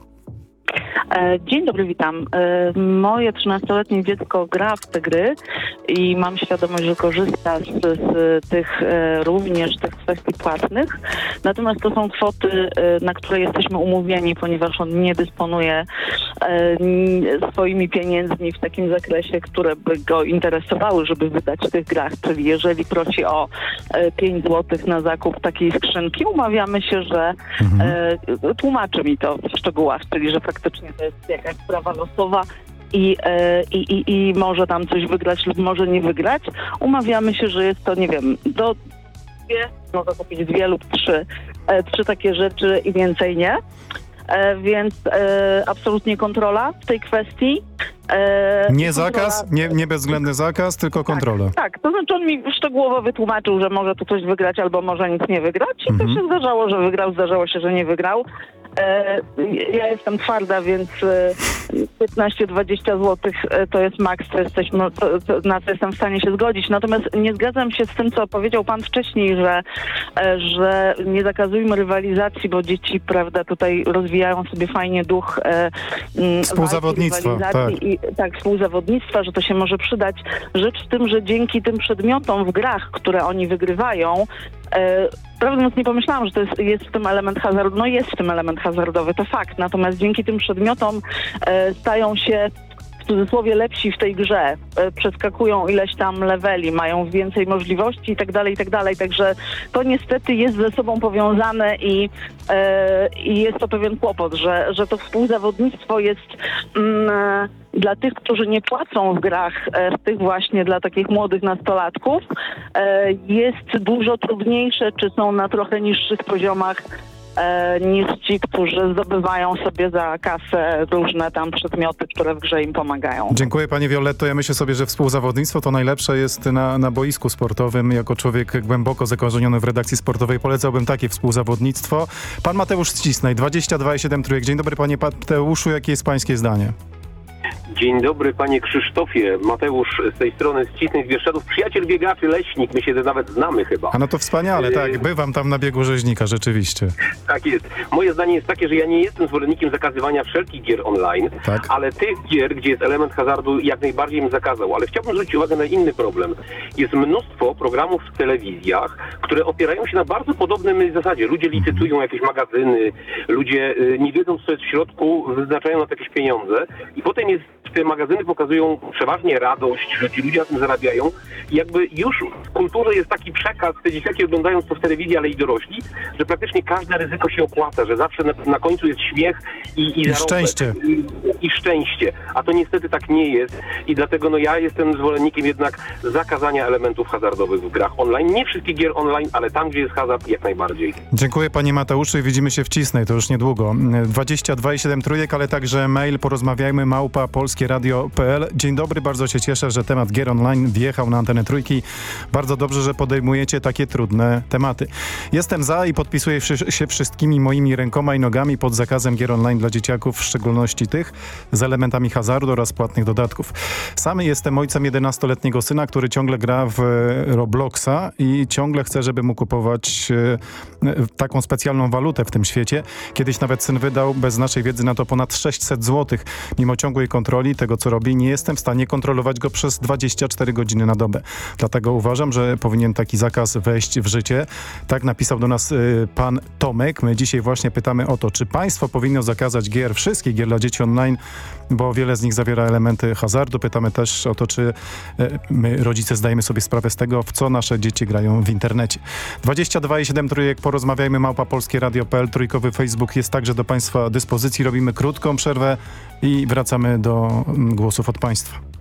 E, Dzień dobry, witam. E, Moje 13-letnie dziecko gra w te gry i mam świadomość, że korzysta z, z tych e, również tych kwestii płatnych. Natomiast to są kwoty, na które jesteśmy umówieni, ponieważ on nie dysponuje swoimi pieniędzmi w takim zakresie, które by go interesowały, żeby wydać w tych grach. Czyli jeżeli prosi o e, 5 zł na zakup takiej skrzynki, umawiamy się, że e, tłumaczy mi to w szczegółach, czyli że faktycznie to jest jakaś sprawa losowa i, e, i, i, i może tam coś wygrać lub może nie wygrać. Umawiamy się, że jest to, nie wiem, do dwie, mogę kupić dwie lub trzy, e, trzy takie rzeczy i więcej nie. E, więc absolutnie kontrola w tej kwestii. Nie zakaz, nie, nie bezwzględny zakaz, tylko kontrola. tak, to znaczy on mi szczegółowo wytłumaczył, że może tu coś wygrać albo może nic nie wygrać i Mhm. to się zdarzało, że wygrał, zdarzało się, że nie wygrał. E, ja jestem twarda, więc e, 15-20 zł e, to jest maks, to jesteśmy, to, to, na co jestem w stanie się zgodzić. Natomiast nie zgadzam się z tym, co powiedział pan wcześniej, że, e, że nie zakazujmy rywalizacji, bo dzieci, prawda, tutaj rozwijają sobie fajnie duch e, Współzawodnictwa, tak. i tak, współzawodnictwa, że to się może przydać. Rzecz w tym, że dzięki tym przedmiotom w grach, które oni wygrywają, e, prawdę mówiąc nie pomyślałam, że to jest, jest w tym element hazardu. No jest w tym element hazardowy, to fakt. Natomiast dzięki tym przedmiotom e, stają się cudzysłowie lepsi w tej grze, e, przeskakują ileś tam leveli, mają więcej możliwości i tak dalej, i tak dalej. Także to niestety jest ze sobą powiązane i, e, i jest to pewien kłopot, że, że to współzawodnictwo jest mm, e, dla tych, którzy nie płacą w grach, tych właśnie dla takich młodych nastolatków, jest dużo trudniejsze, czy są na trochę niższych poziomach niż ci, którzy zdobywają sobie za kasę różne tam przedmioty, które w grze im pomagają. Dziękuję Pani Violetto. Ja myślę sobie, że współzawodnictwo to najlepsze jest na, na boisku sportowym. Jako człowiek głęboko zakorzeniony w redakcji sportowej polecałbym takie współzawodnictwo. Pan Mateusz Ścisnaj, 22,7 trójek. Dzień dobry Panie Mateuszu, jakie jest Pańskie zdanie? Dzień dobry panie Krzysztofie, Mateusz z tej strony z Cisnych Bieszczadów, przyjaciel biegaczy, leśnik, my się nawet znamy chyba. A no to wspaniale, Yy, tak, bywam tam na biegu rzeźnika, rzeczywiście. Tak jest. Moje zdanie jest takie, że ja nie jestem zwolennikiem zakazywania wszelkich gier online, Tak. ale tych gier, gdzie jest element hazardu, jak najbardziej bym zakazał. Ale chciałbym zwrócić uwagę na inny problem. Jest mnóstwo programów w telewizjach, które opierają się na bardzo podobnym zasadzie. Ludzie licytują jakieś magazyny, ludzie y, nie wiedzą, co jest w środku, wyznaczają na to jakieś pieniądze i potem jest te magazyny pokazują przeważnie radość, że ci ludzie na tym zarabiają. I jakby już w kulturze jest taki przekaz, te dzieciaki oglądając to w telewizji, ale i dorośli, że praktycznie każde ryzyko się opłaca, że zawsze na, na końcu jest śmiech i, i, I szczęście. I, I szczęście. A to niestety tak nie jest. I dlatego no ja jestem zwolennikiem jednak zakazania elementów hazardowych w grach online. Nie wszystkich gier online, ale tam, gdzie jest hazard, jak najbardziej. Dziękuję panie Mateuszu i widzimy się w Cisnej, to już niedługo. 22,7 trójek, ale także mail porozmawiajmy małpa polskieradio.pl. Dzień dobry, bardzo się cieszę, że temat gier online wjechał na antenę trójki. Bardzo dobrze, że podejmujecie takie trudne tematy. Jestem za i podpisuję się wszystkimi moimi rękoma i nogami pod zakazem gier online dla dzieciaków, w szczególności tych z elementami hazardu oraz płatnych dodatków. Sam jestem ojcem 11-letniego syna, który ciągle gra w Robloxa i ciągle chce, żeby mu kupować e, taką specjalną walutę w tym świecie. Kiedyś nawet syn wydał bez naszej wiedzy na to ponad 600 zł. Mimo ciągłej kontroli tego, co robi, nie jestem w stanie kontrolować go przez 24 godziny na dobę. Dlatego uważam, że powinien taki zakaz wejść w życie. Tak napisał do nas y, pan Tomek. My dzisiaj właśnie pytamy o to, czy państwo powinno zakazać gier, wszystkich gier dla dzieci online, bo wiele z nich zawiera elementy hazardu. Pytamy też o to, czy y, my, rodzice, zdajemy sobie sprawę z tego, w co nasze dzieci grają w internecie. 22,7 trójek, porozmawiajmy, małpa polskie radio.pl, trójkowy Facebook jest także do państwa dyspozycji. Robimy krótką przerwę i wracamy do mm, głosów od państwa.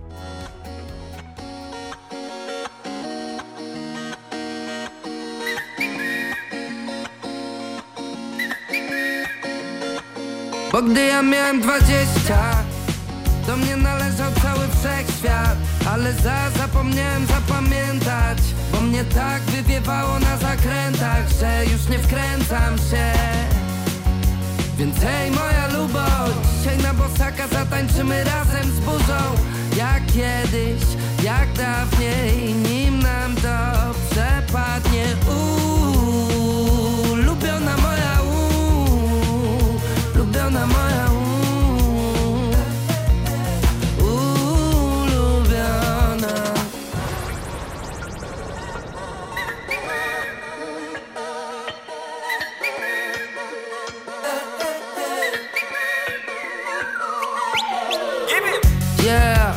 Bo gdy ja miałem dwadzieścia Do mnie należał cały wszechświat Ale za zapomniałem zapamiętać Bo mnie tak wywiewało na zakrętach Że już nie wkręcam się. Więc hej moja lubo Dzisiaj na bosaka zatańczymy razem z burzą. Jak kiedyś, jak dawniej Nim nam to przepadnie. Uuu, lubiona moja uuu, lubiona moja Yeah,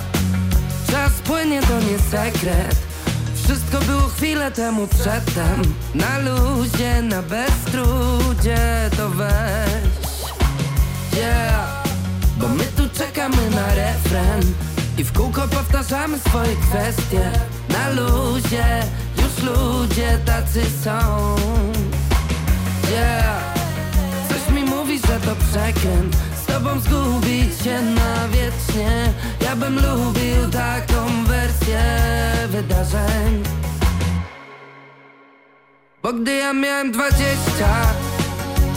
czas płynie to nie sekret. Wszystko było chwilę temu przedtem. Na luzie, na beztrudzie to weź. Yeah, bo my tu czekamy na refren. I w kółko powtarzamy swoje kwestie. Na luzie, już ludzie tacy są. Yeah, coś mi mówi, że to przekręt tobą zgubić się na wiecznie. Ja bym lubił taką wersję wydarzeń. Bo gdy ja miałem dwadzieścia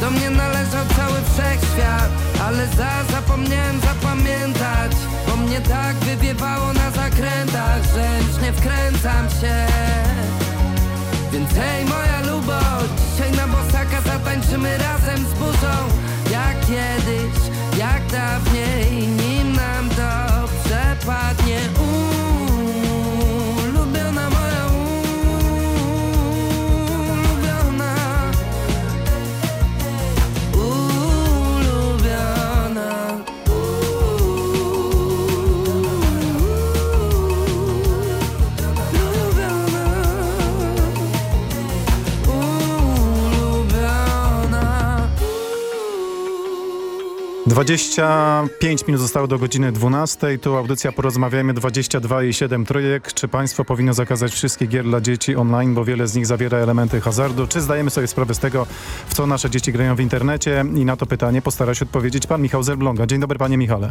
Do mnie należał cały wszechświat. Ale za zapomniałem zapamiętać Bo mnie tak wywiewało na zakrętach Że już nie wkręcam się. Więc hej moja lubo Dzisiaj na bosaka zatańczymy razem z burzą Jak kiedyś, jak dawniej Nim nam to przepadnie 25 minut zostało do godziny 12. Tu audycja Porozmawiajmy 22 i 7 trójek. Czy państwo powinno zakazać wszystkich gier dla dzieci online, bo wiele z nich zawiera elementy hazardu? Czy zdajemy sobie sprawę z tego, w co nasze dzieci grają w internecie? I na to pytanie postara się odpowiedzieć pan Michał Zerbląga. Dzień dobry panie Michale.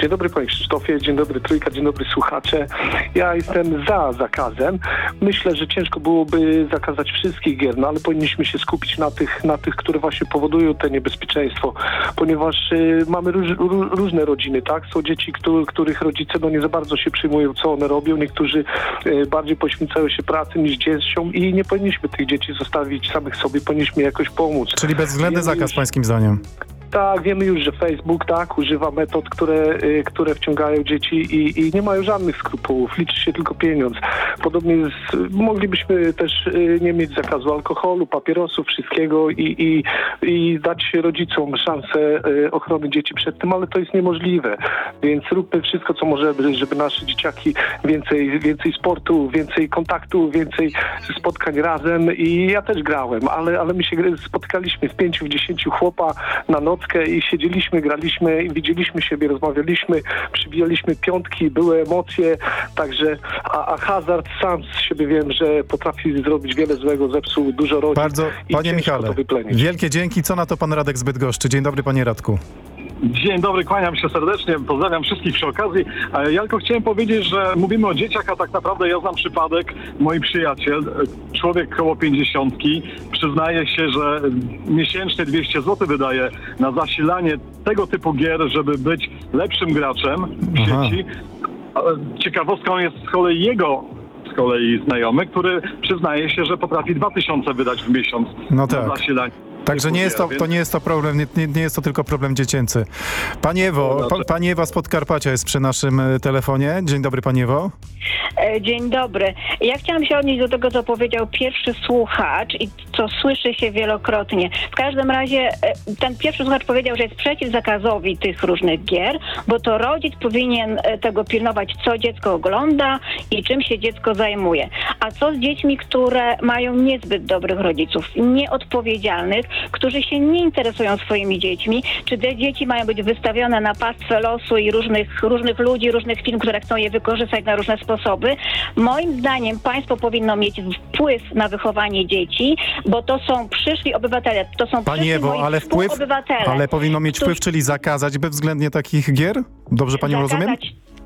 Dzień dobry panie Krzysztofie, dzień dobry Trójka, dzień dobry słuchacze. Ja jestem za zakazem. Myślę, że ciężko byłoby zakazać wszystkich gier, no ale powinniśmy się skupić na tych, na tych które właśnie powodują te niebezpieczeństwo, ponieważ y, mamy róż, ró, różne rodziny, tak? Są dzieci, któ- których rodzice no nie za bardzo się przyjmują, co one robią. Niektórzy y, bardziej poświęcają się pracy niż dzieciom i nie powinniśmy tych dzieci zostawić samych sobie, powinniśmy jakoś pomóc. Czyli bezwzględny zakaz już- pańskim zdaniem. Tak, wiemy już, że Facebook tak używa metod, które, y, które wciągają dzieci i, i nie mają żadnych skrupułów, liczy się tylko pieniądz. Podobnie z, moglibyśmy też y, nie mieć zakazu alkoholu, papierosów, wszystkiego i, i, i dać rodzicom szansę y, ochrony dzieci przed tym, ale to jest niemożliwe. Więc róbmy wszystko, co możemy, żeby nasze dzieciaki więcej, więcej sportu, więcej kontaktu, więcej spotkań razem i ja też grałem, ale, ale my się spotykaliśmy w pięciu, w dziesięciu chłopa na i siedzieliśmy, graliśmy, widzieliśmy siebie, rozmawialiśmy, przybijaliśmy piątki, były emocje, także a, a hazard sam z siebie wiem, że potrafi zrobić wiele złego, zepsuł dużo rodzin. Bardzo, panie Michale, wielkie dzięki. Co na to pan Radek z Bydgoszczy? Dzień dobry, panie Radku. Dzień dobry, kłaniam się serdecznie, pozdrawiam wszystkich przy okazji. E, Ja tylko chciałem powiedzieć, że mówimy o dzieciach, a tak naprawdę ja znam przypadek, mój przyjaciel, e, człowiek koło pięćdziesiątki, przyznaje się, że miesięcznie 200 zł wydaje na zasilanie tego typu gier, żeby być lepszym graczem w Aha. sieci. E, Ciekawostką jest z kolei jego z kolei znajomy, który przyznaje się, że potrafi 2000 wydać w miesiąc No na tak. zasilanie. Także nie jest to, to nie jest to problem, nie, nie- jest to tylko problem dziecięcy. Pani Ewo, pa, pani Ewa z Podkarpacia jest przy naszym e, telefonie. Dzień dobry, pani Ewo. E, Dzień dobry. Ja chciałam się odnieść do tego, co powiedział pierwszy słuchacz i co słyszy się wielokrotnie. W każdym razie e, ten pierwszy słuchacz powiedział, że jest przeciw zakazowi tych różnych gier, bo to rodzic powinien tego pilnować, co dziecko ogląda i czym się dziecko zajmuje. A co z dziećmi, które mają niezbyt dobrych rodziców, nieodpowiedzialnych, którzy się nie interesują swoimi dziećmi? Czy te dzieci mają być wystawione na pastwę losu i różnych, różnych ludzi, różnych firm, które chcą je wykorzystać na różne sposoby? Moim zdaniem państwo powinno mieć wpływ na wychowanie dzieci, bo to są przyszli obywatele, to są Pani przyszli Ewo, ale wpływ, ale powinno mieć wpływ, czyli zakazać bezwzględnie takich gier? Dobrze panią rozumiem?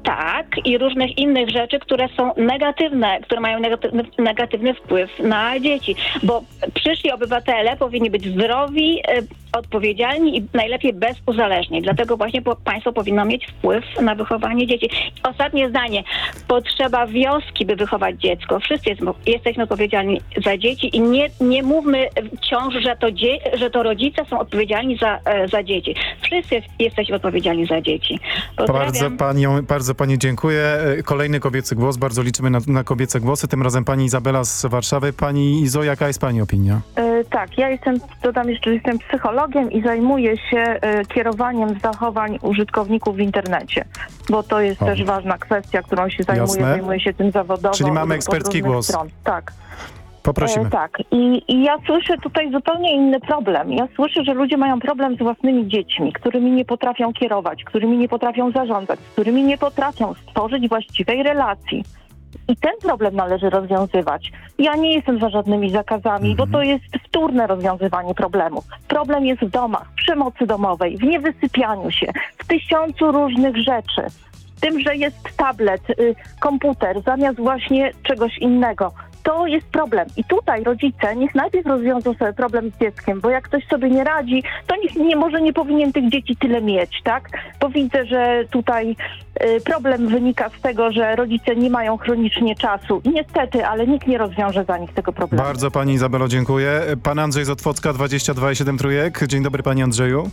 Tak, i różnych innych rzeczy, które są negatywne, które mają negatywny, negatywny wpływ na dzieci. Bo przyszli obywatele powinni być zdrowi, e, odpowiedzialni i najlepiej bezuzależnieni. Dlatego właśnie państwo powinno mieć wpływ na wychowanie dzieci. Ostatnie zdanie. Potrzeba wioski, by wychować dziecko. Wszyscy jest, jesteśmy odpowiedzialni za dzieci i nie, nie mówmy wciąż, że to, dzie, że to rodzice są odpowiedzialni za, e, za dzieci. Wszyscy jesteśmy odpowiedzialni za dzieci. Pozdrawiam. Bardzo, panią, bardzo pani dziękuję. E, Kolejny kobiecy głos, bardzo liczymy na, na kobiece głosy. Tym razem pani Izabela z Warszawy. Pani Izo, jaka jest pani opinia? E, Tak, ja jestem, dodam jeszcze, że jestem psychologiem i zajmuję się e, kierowaniem zachowań użytkowników w internecie, bo to jest O. też ważna kwestia, którą się zajmuję, Jasne. zajmuję się tym zawodowo. Czyli mamy ekspercki głos. Stron. Tak. Poprosimy. E, tak. I, I ja słyszę tutaj zupełnie inny problem. Ja słyszę, że ludzie mają problem z własnymi dziećmi, którymi nie potrafią kierować, którymi nie potrafią zarządzać, z którymi nie potrafią stworzyć właściwej relacji. I ten problem należy rozwiązywać. Ja nie jestem za żadnymi zakazami, bo to jest wtórne rozwiązywanie problemu. Problem jest w domach, w przemocy domowej, w niewysypianiu się, w tysiącu różnych rzeczy. W tym, że jest tablet, y, komputer zamiast właśnie czegoś innego. To jest problem. I tutaj rodzice niech najpierw rozwiążą sobie problem z dzieckiem, bo jak ktoś sobie nie radzi, to niech nie, może nie powinien tych dzieci tyle mieć, tak? Bo widzę, że tutaj y, problem wynika z tego, że rodzice nie mają chronicznie czasu. Niestety, ale nikt nie rozwiąże za nich tego problemu. Bardzo pani Izabelo dziękuję. Pan Andrzej z Otwocka, 22,7 trójek. Dzień dobry panie Andrzeju.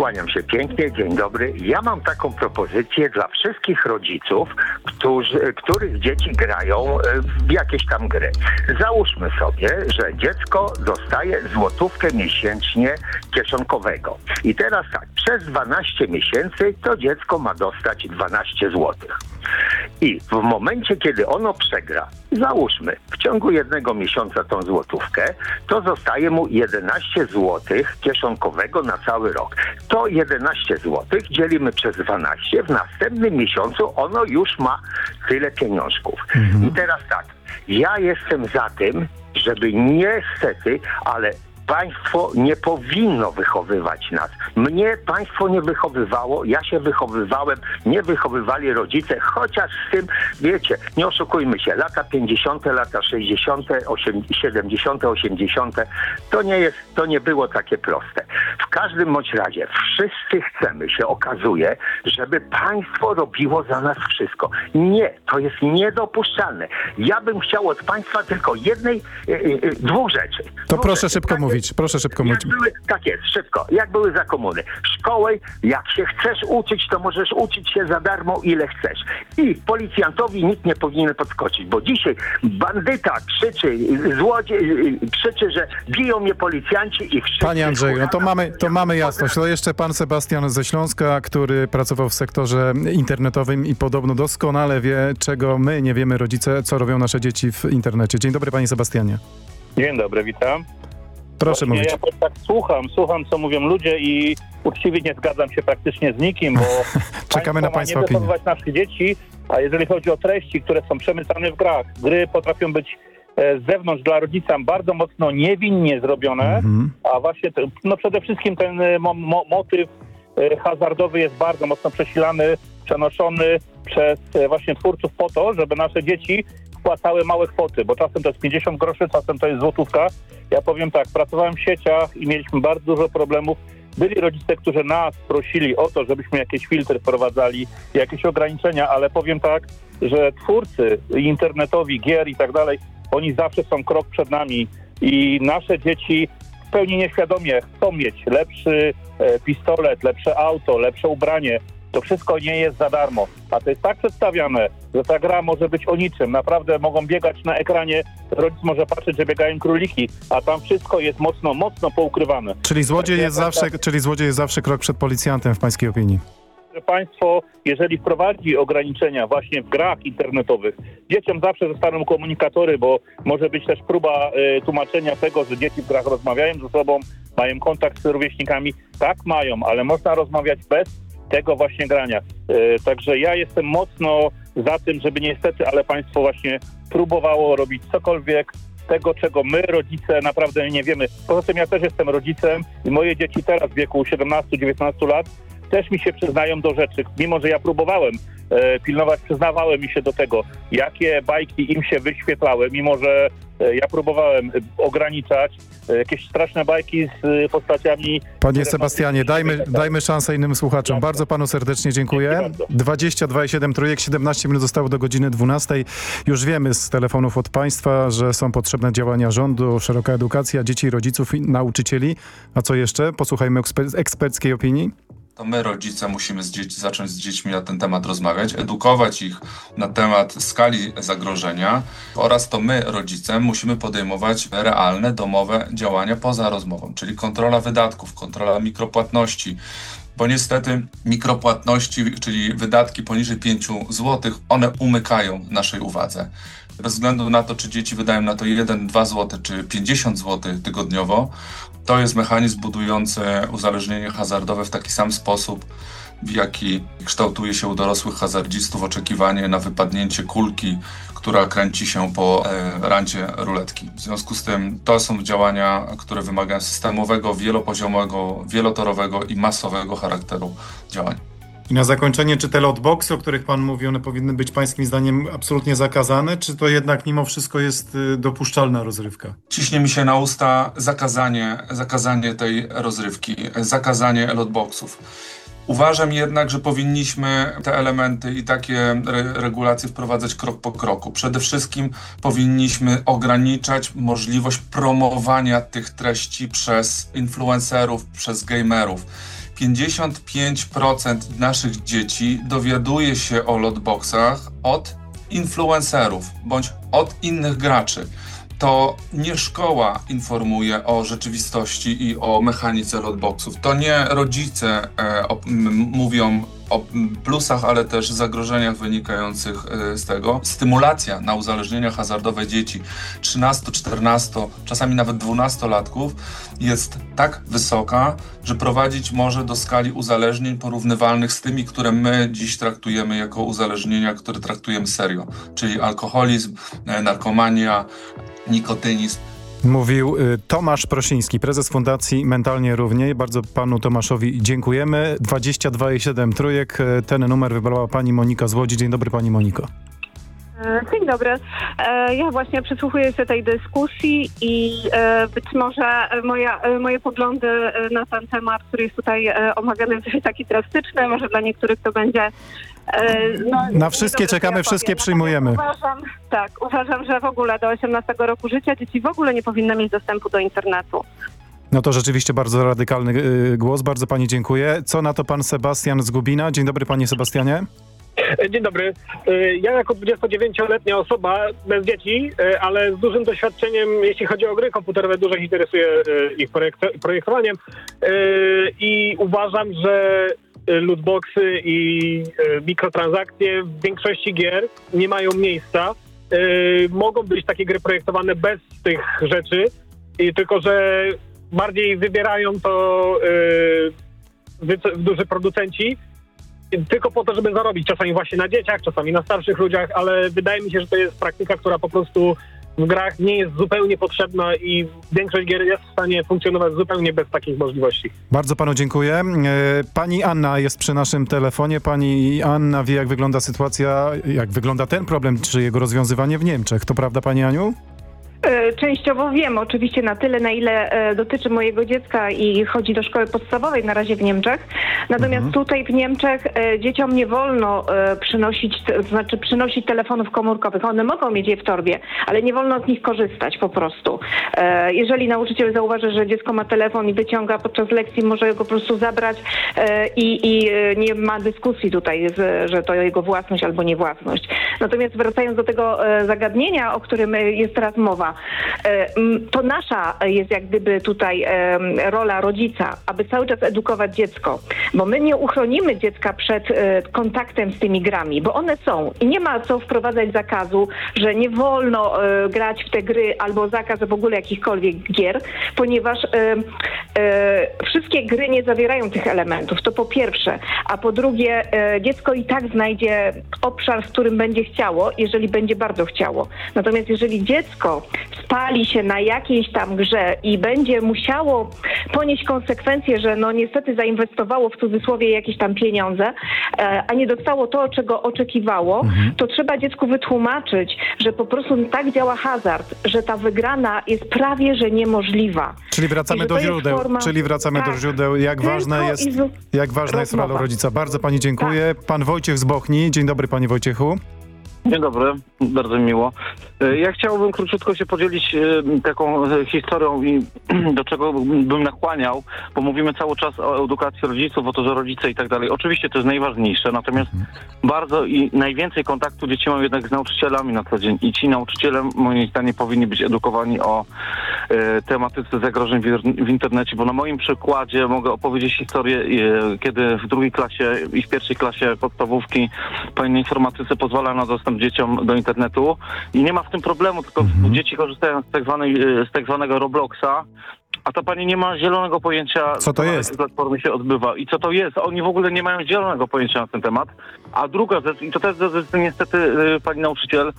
Kłaniam się pięknie, dzień dobry. Ja mam taką propozycję dla wszystkich rodziców, którzy, których dzieci grają e, w jakieś tam gry. Załóżmy sobie, że dziecko dostaje złotówkę miesięcznie kieszonkowego. I teraz tak, przez 12 miesięcy to dziecko ma dostać 12 złotych. I w momencie, kiedy ono przegra, załóżmy, w ciągu jednego miesiąca tą złotówkę, to zostaje mu 11 złotych kieszonkowego na cały rok. To 11 złotych dzielimy przez 12, w następnym miesiącu ono już ma tyle pieniążków. I teraz tak, ja jestem za tym, żeby niestety, ale Państwo nie powinno wychowywać nas. Mnie państwo nie wychowywało, ja się wychowywałem, nie wychowywali rodzice, chociaż z tym, wiecie, nie oszukujmy się, lata 50., lata 60., 70., 80., to nie jest, to nie było takie proste. W każdym bądź razie wszyscy chcemy, się okazuje, żeby państwo robiło za nas wszystko. Nie, to jest niedopuszczalne. Ja bym chciał od państwa tylko jednej, e, e, dwóch rzeczy. To proszę szybko mówić, proszę szybko mówić. Jak były, tak jest, szybko. Jak były za komuny. Szkołę, jak się chcesz uczyć, to możesz uczyć się za darmo ile chcesz. I policjantowi nikt nie powinien podskoczyć, bo dzisiaj bandyta krzyczy, złodziej krzyczy, że biją mnie policjanci i wszyscy... Panie Andrzeju, no to mamy, to mamy jasność. To jeszcze pan Sebastian ze Śląska, który pracował w sektorze internetowym i podobno doskonale wie, czego my nie wiemy, rodzice, co robią nasze dzieci w internecie. Dzień dobry, panie Sebastianie. Dzień dobry, witam. Proszę Właśnie mówić. Ja tak słucham, słucham, co mówią ludzie i uczciwie nie zgadzam się praktycznie z nikim, bo (laughs) Czekamy na państwa nie opinię. naszych dzieci, a jeżeli chodzi o treści, które są przemycane w grach, gry potrafią być e, z zewnątrz dla rodzica bardzo mocno niewinnie zrobione, Mhm. a właśnie no przede wszystkim ten e, mo, mo, motyw e, hazardowy jest bardzo mocno przesilany, przenoszony przez właśnie twórców po to, żeby nasze dzieci wpłacały małe kwoty, bo czasem to jest 50 groszy, czasem to jest złotówka. Ja powiem tak, pracowałem w sieciach i mieliśmy bardzo dużo problemów. Byli rodzice, którzy nas prosili o to, żebyśmy jakieś filtry wprowadzali, jakieś ograniczenia, ale powiem tak, że twórcy internetowi, gier i tak dalej, oni zawsze są krok przed nami i nasze dzieci w pełni nieświadomie chcą mieć lepszy e, pistolet, lepsze auto, lepsze ubranie. To wszystko nie jest za darmo. A to jest tak przedstawiane, że ta gra może być o niczym. Naprawdę mogą biegać na ekranie, rodzic może patrzeć, że biegają króliki, a tam wszystko jest mocno, mocno poukrywane. Czyli złodziej Także jest ja zawsze, czyli złodziej jest zawsze krok przed policjantem w pańskiej opinii. państwo, jeżeli wprowadzi ograniczenia właśnie w grach internetowych, dzieciom zawsze zostaną komunikatory, bo może być też próba e, tłumaczenia tego, że dzieci w grach rozmawiają ze sobą, mają kontakt z rówieśnikami. Tak mają, ale można rozmawiać bez tego właśnie grania. E, także ja jestem mocno za tym, żeby niestety, ale państwo właśnie próbowało robić cokolwiek, tego, czego my, rodzice, naprawdę nie wiemy. Poza tym ja też jestem rodzicem i moje dzieci teraz w wieku 17-19 lat też mi się przyznają do rzeczy, mimo że ja próbowałem e, pilnować, przyznawałem mi się do tego, jakie bajki im się wyświetlały, mimo że e, ja próbowałem e, ograniczać e, jakieś straszne bajki z e, postaciami... Panie Sebastianie, dajmy, dajmy szansę innym słuchaczom. Bardzo panu serdecznie dziękuję. 22,7 trójek, 17 minut zostało do godziny 12. Już wiemy z telefonów od państwa, że są potrzebne działania rządu, szeroka edukacja dzieci, rodziców i nauczycieli. A co jeszcze? Posłuchajmy eksper- eksperckiej opinii. To my, rodzice, musimy z dzieci, zacząć z dziećmi na ten temat rozmawiać, edukować ich na temat skali zagrożenia oraz to my, rodzice, musimy podejmować realne, domowe działania poza rozmową, czyli kontrola wydatków, kontrola mikropłatności, bo niestety mikropłatności, czyli wydatki poniżej 5 zł, one umykają naszej uwadze. Bez względu na to, czy dzieci wydają na to 1-2 zł, czy 50 zł tygodniowo, to jest mechanizm budujący uzależnienie hazardowe w taki sam sposób, w jaki kształtuje się u dorosłych hazardzistów oczekiwanie na wypadnięcie kulki, która kręci się po e, rancie ruletki. W związku z tym to są działania, które wymagają systemowego, wielopoziomowego, wielotorowego i masowego charakteru działań. I na zakończenie, czy te lotboxy, o których pan mówi, one powinny być pańskim zdaniem absolutnie zakazane, czy to jednak mimo wszystko jest y, dopuszczalna rozrywka? Ciśnie mi się na usta zakazanie, zakazanie tej rozrywki, zakazanie lotboxów. Uważam jednak, że powinniśmy te elementy i takie re regulacje wprowadzać krok po kroku. Przede wszystkim powinniśmy ograniczać możliwość promowania tych treści przez influencerów, przez gamerów. 55% naszych dzieci dowiaduje się o lotboxach od influencerów bądź od innych graczy to nie szkoła informuje o rzeczywistości i o mechanice lotboxów. To nie rodzice e, m, mówią o plusach, ale też zagrożeniach wynikających e, z tego. Stymulacja na uzależnienia hazardowe dzieci 13, 14, czasami nawet 12-latków jest tak wysoka, że prowadzić może do skali uzależnień porównywalnych z tymi, które my dziś traktujemy jako uzależnienia, które traktujemy serio, czyli alkoholizm, e, narkomania, nikotynizm. Mówił y, Tomasz Prosiński, prezes Fundacji Mentalnie Równiej. Bardzo panu Tomaszowi dziękujemy. 22,7 trójek. Y, Ten numer wybrała pani Monika z Łodzi. Dzień dobry pani Moniko. E, Dzień dobry. E, Ja właśnie przysłuchuję się tej dyskusji i e, być może moja, moje poglądy na ten temat, który jest tutaj omawiany, jest (laughs) taki drastyczny. Może dla niektórych to będzie. E, No, Na wszystkie czekamy, ja wszystkie przyjmujemy. Uważam, tak, uważam, że w ogóle do 18 roku życia dzieci w ogóle nie powinny mieć dostępu do internetu. No to rzeczywiście bardzo radykalny y, głos. Bardzo pani dziękuję. Co na to pan Sebastian z Gubina? Dzień dobry panie Sebastianie. Dzień dobry. Y, Ja jako 29-letnia osoba bez dzieci, ale z dużym doświadczeniem, jeśli chodzi o gry komputerowe, dużo się interesuje y, ich projekto- projektowaniem i uważam, że lootboxy i y, mikrotransakcje w większości gier nie mają miejsca. Y, Mogą być takie gry projektowane bez tych rzeczy, tylko że bardziej wybierają to y, duży producenci tylko po to, żeby zarobić. Czasami właśnie na dzieciach, czasami na starszych ludziach, ale wydaje mi się, że to jest praktyka, która po prostu w grach nie jest zupełnie potrzebna i większość gier jest w stanie funkcjonować zupełnie bez takich możliwości. Bardzo panu dziękuję. E, Pani Anna jest przy naszym telefonie. Pani Anna wie, jak wygląda sytuacja, jak wygląda ten problem, czy jego rozwiązywanie w Niemczech. To prawda, pani Aniu? E, Częściowo wiem, oczywiście na tyle, na ile e, dotyczy mojego dziecka i chodzi do szkoły podstawowej na razie w Niemczech. Natomiast tutaj w Niemczech e, dzieciom nie wolno przynosić, to znaczy przynosić telefonów komórkowych. One mogą mieć je w torbie, ale nie wolno z nich korzystać po prostu. Jeżeli nauczyciel zauważy, że dziecko ma telefon i wyciąga podczas lekcji, może go po prostu zabrać i, i nie ma dyskusji tutaj, że to jego własność albo nie własność. Natomiast wracając do tego zagadnienia, o którym jest teraz mowa, e, to nasza jest jak gdyby tutaj e, rola rodzica, aby cały czas edukować dziecko, bo my nie uchronimy dziecka przed e, kontaktem z tymi grami, bo one są i nie ma co wprowadzać zakazu, że nie wolno grać w te gry albo zakaz w ogóle jakichkolwiek gier, ponieważ wszystkie gry nie zawierają tych elementów, to po pierwsze, a po drugie dziecko i tak znajdzie obszar, w którym będzie chciało, jeżeli będzie bardzo chciało. Natomiast jeżeli dziecko spali się na jakiejś tam grze i będzie musiało ponieść konsekwencje, że no niestety zainwestowało w cudzysłowie jakieś tam pieniądze, e, a nie dostało to, czego oczekiwało, to trzeba dziecku wytłumaczyć, że po prostu tak działa hazard, że ta wygrana jest prawie, że niemożliwa. Czyli wracamy do źródeł. forma- Czyli wracamy do Tak. źródeł. Jak ważna jest, jak ważna jest rola rodzica. Bardzo pani dziękuję. Pan Wojciech z Bochni. Dzień dobry panie Wojciechu. Dzień dobry, bardzo mi miło. E, Ja chciałbym króciutko się podzielić e, taką e, historią i (clears throat) do czego bym nakłaniał, bo mówimy cały czas o edukacji rodziców, o to, że rodzice i tak dalej. Oczywiście to jest najważniejsze, natomiast bardzo i najwięcej kontaktu dzieci mam jednak z nauczycielami na co dzień i ci nauczyciele moim zdaniem powinni być edukowani o tematyce zagrożeń w, internecie, bo na moim przykładzie mogę opowiedzieć historię, kiedy w drugiej klasie i w pierwszej klasie podstawówki pani informatyce pozwala na dostęp dzieciom do internetu i nie ma w tym problemu, tylko dzieci korzystają z tak, zwanej, e, z tak zwanego Robloxa, a ta pani nie ma zielonego pojęcia, Co to jest? jakiej platformie się odbywa i co to jest. Oni w ogóle nie mają zielonego pojęcia na ten temat. A druga rzecz, i to też jest niestety y, pani nauczyciel,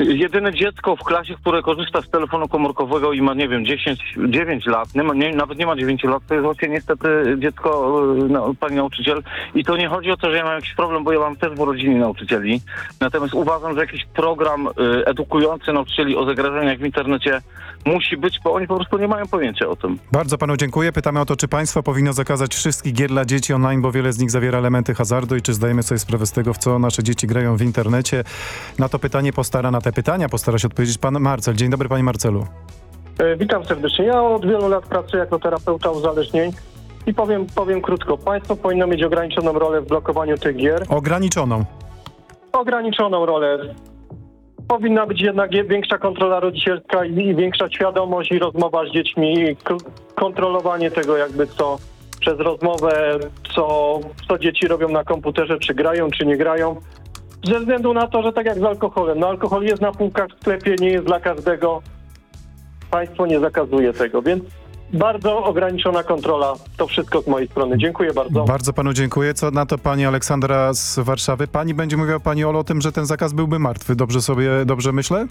y, jedyne dziecko w klasie, które korzysta z telefonu komórkowego i ma, nie wiem, 10, 9 lat, nie ma, nie, nawet nie ma 9 lat, to jest właśnie niestety dziecko y, no, pani nauczyciel. I to nie chodzi o to, że ja mam jakiś problem, bo ja mam też w rodzinie nauczycieli. Natomiast uważam, że jakiś program y, edukujący nauczycieli o zagrożeniach w internecie musi być, bo oni po prostu nie mają pojęcia o tym. Bardzo panu dziękuję. Pytamy o to, czy państwo powinno zakazać wszystkich gier dla dzieci online, bo wiele z nich zawiera elementy hazardu i czy zdajemy sobie sprawę z tego, w co nasze dzieci grają w internecie. Na to pytanie postara, na te pytania postara się odpowiedzieć pan Marcel. Dzień dobry panie Marcelu. E, Witam serdecznie. Ja od wielu lat pracuję jako terapeuta uzależnień i powiem, powiem krótko. Państwo powinno mieć ograniczoną rolę w blokowaniu tych gier. Ograniczoną. Ograniczoną rolę. Powinna być jednak je- większa kontrola rodzicielska i większa świadomość i rozmowa z dziećmi, kontrolowanie tego jakby co przez rozmowę, co, co dzieci robią na komputerze, czy grają, czy nie grają. Ze względu na to, że tak jak z alkoholem, no alkohol jest na półkach w sklepie, nie jest dla każdego. Państwo nie zakazuje tego, więc bardzo ograniczona kontrola. To wszystko z mojej strony. Dziękuję bardzo. Bardzo panu dziękuję. Co na to pani Aleksandra z Warszawy? Pani będzie mówiła pani Olo o tym, że ten zakaz byłby martwy. Dobrze sobie, dobrze myślę?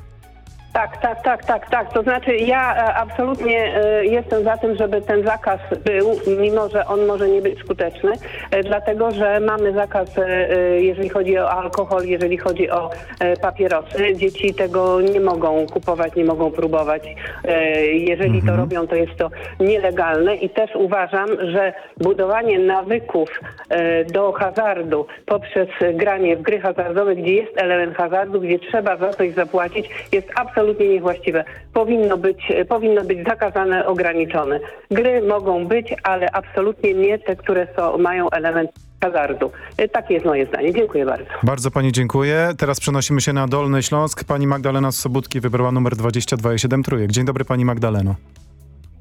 Tak, tak, tak, tak, tak. To znaczy ja e, absolutnie e, jestem za tym, żeby ten zakaz był, mimo że on może nie być skuteczny, e, dlatego że mamy zakaz, e, e, jeżeli chodzi o alkohol, jeżeli chodzi o e, papierosy. Dzieci tego nie mogą kupować, nie mogą próbować. E, Jeżeli to robią, to jest to nielegalne i też uważam, że budowanie nawyków e, do hazardu poprzez granie w gry hazardowe, gdzie jest element hazardu, gdzie trzeba za coś zapłacić, jest absolutnie niewłaściwe. Powinno być, e, powinno być zakazane, ograniczone. Gry mogą być, ale absolutnie nie te, które są, mają element hazardu. E, Takie jest moje zdanie. Dziękuję bardzo. Bardzo pani dziękuję. Teraz przenosimy się na Dolny Śląsk. Pani Magdalena z Sobótki wybrała numer 22,7 trójek. Dzień dobry pani Magdaleno.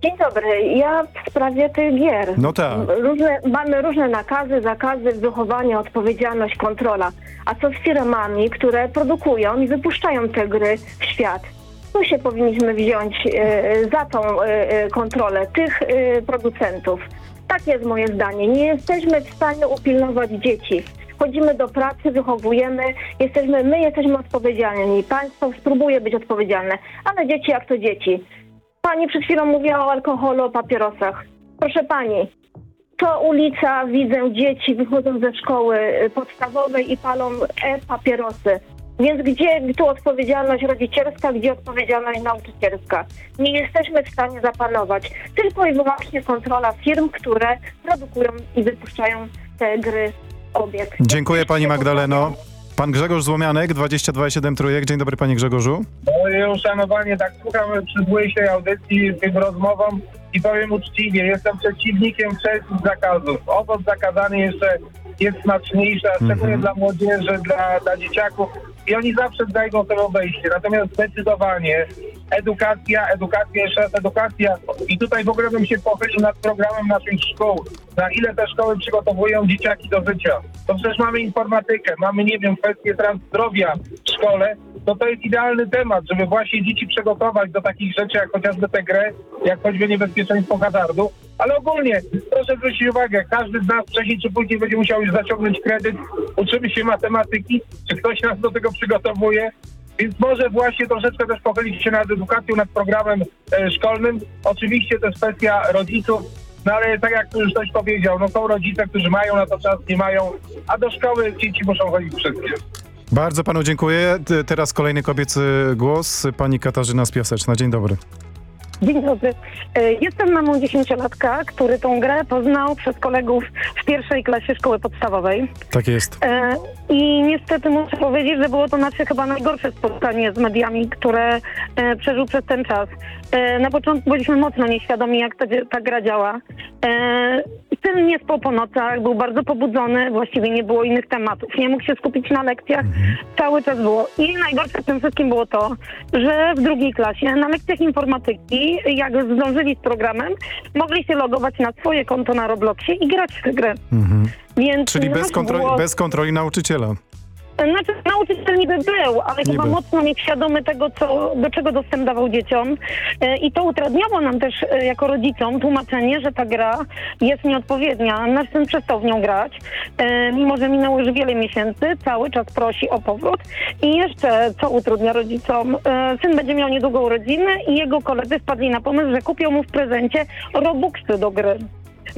Dzień dobry. Ja w sprawie tych gier. No tak. Różne, mamy różne nakazy, zakazy, wychowanie, odpowiedzialność, kontrola. A co z firmami, które produkują i wypuszczają te gry w świat? Tu się powinniśmy wziąć e, za tą e, e, kontrolę tych e, producentów. Tak jest moje zdanie. Nie jesteśmy w stanie upilnować dzieci. Chodzimy do pracy, wychowujemy, jesteśmy, my jesteśmy odpowiedzialni. Państwo spróbuje być odpowiedzialne, ale dzieci jak to dzieci. Pani przed chwilą mówiła o alkoholu, o papierosach. Proszę pani, to ulica, widzę dzieci wychodzą ze szkoły y, podstawowej i palą e-papierosy. Więc gdzie tu odpowiedzialność rodzicielska, gdzie odpowiedzialność nauczycielska? Nie jesteśmy w stanie zapanować. Tylko i wyłącznie kontrola firm, które produkują i wypuszczają te gry w obieg. Dziękuję pani Magdaleno. Pan Grzegorz Złomianek, 22,7 trójek. Dzień dobry panie Grzegorzu. Moje uszanowanie, tak słucham dzisiejszej audycji, tym rozmowom i powiem uczciwie, jestem przeciwnikiem wszelkich zakazów. Owoc zakazany jeszcze jest smaczniejszy, a szczególnie dla młodzieży, dla, dla dzieciaków i oni zawsze znajdą sobie obejście. Natomiast zdecydowanie edukacja, edukacja, jeszcze raz edukacja i tutaj w ogóle bym się pochylił nad programem naszych szkół. Na ile te szkoły przygotowują dzieciaki do życia. To przecież mamy informatykę, mamy, nie wiem, kwestie zdrowia w szkole, to to jest idealny temat, żeby właśnie dzieci przygotować do takich rzeczy, jak chociażby tę grę, jak choćby niebezpieczeństwo hazardu. Ale ogólnie, proszę zwrócić uwagę, każdy z nas wcześniej czy później będzie musiał już zaciągnąć kredyt, uczymy się matematyki, czy ktoś nas do tego przygotowuje, więc może właśnie troszeczkę też pochylić się nad edukacją, nad programem e, szkolnym. Oczywiście to jest kwestia rodziców, no ale tak jak już ktoś powiedział, no są rodzice, którzy mają na to czas, nie mają, a do szkoły dzieci muszą chodzić wszystkie. Bardzo panu dziękuję. Teraz kolejny kobiecy głos. Pani Katarzyna z Piaseczna. Dzień dobry. Dzień dobry. E, Jestem mamą dziesięciolatka, który tą grę poznał przez kolegów w pierwszej klasie szkoły podstawowej. Tak jest. E, I niestety muszę powiedzieć, że było to nasze chyba najgorsze spotkanie z mediami, które e, przeżył przez ten czas. E, na początku byliśmy mocno nieświadomi, jak ta, ta gra działa. E, syn nie spał po nocach, był bardzo pobudzony, właściwie nie było innych tematów. Nie mógł się skupić na lekcjach, cały czas było. I najgorsze w tym wszystkim było to, że w drugiej klasie na lekcjach informatyki, jak zdążyli z programem, mogli się logować na swoje konto na Robloxie i grać w tę grę. Mhm. Więc Czyli bez kontroli, głos- bez kontroli nauczyciela. Znaczy, nauczyciel niby był, ale Niby. chyba mocno nieświadomy tego, co, do czego dostęp dawał dzieciom. E, I to utrudniało nam też e, jako rodzicom tłumaczenie, że ta gra jest nieodpowiednia. Nasz syn przestał w nią grać, e, mimo że minęło już wiele miesięcy, cały czas prosi o powrót. I jeszcze, co utrudnia rodzicom, syn będzie miał niedługo urodziny i jego koledzy wpadli na pomysł, że kupią mu w prezencie robuxy do gry.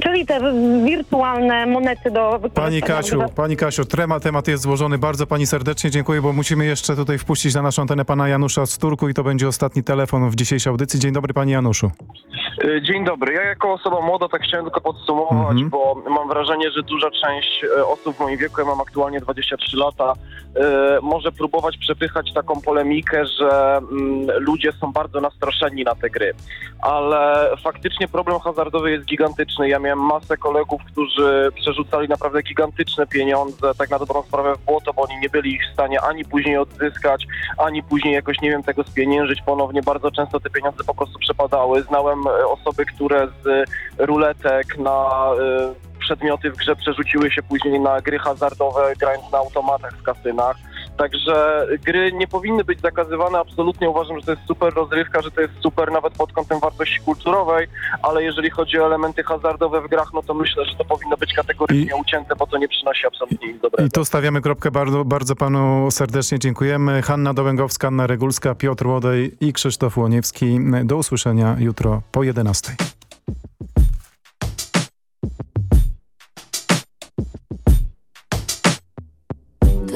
Czyli te wirtualne monety do Pani wykorzystania w Kasiu, pani Kasiu, trema, temat jest złożony. Bardzo pani serdecznie dziękuję, bo musimy jeszcze tutaj wpuścić na naszą antenę pana Janusza z Turku i to będzie ostatni telefon w dzisiejszej audycji. Dzień dobry panie Januszu. Y, Dzień dobry. Ja jako osoba młoda tak chciałem tylko podsumować, Mhm. bo mam wrażenie, że duża część e, osób w moim wieku, ja mam aktualnie 23 lata, może próbować przepychać taką polemikę, że mm, ludzie są bardzo nastraszeni na te gry. Ale faktycznie problem hazardowy jest gigantyczny. Ja miałem masę kolegów, którzy przerzucali naprawdę gigantyczne pieniądze, tak na dobrą sprawę w błoto, bo oni nie byli ich w stanie ani później odzyskać, ani później jakoś, nie wiem, tego spieniężyć ponownie. Bardzo często te pieniądze po prostu przepadały. Znałem e, osoby, które z ruletek na przedmioty w grze przerzuciły się później na gry hazardowe, grając na automatach w kasynach. Także gry nie powinny być zakazywane, absolutnie uważam, że to jest super rozrywka, że to jest super nawet pod kątem wartości kulturowej, ale jeżeli chodzi o elementy hazardowe w grach, no to myślę, że to powinno być kategorycznie I- ucięte, bo to nie przynosi absolutnie nic dobrego. I tu stawiamy kropkę. Bardzo, bardzo panu serdecznie dziękujemy. Hanna Dołęgowska, Anna Regulska, Piotr Łodej i Krzysztof Łoniewski. Do usłyszenia jutro po 11.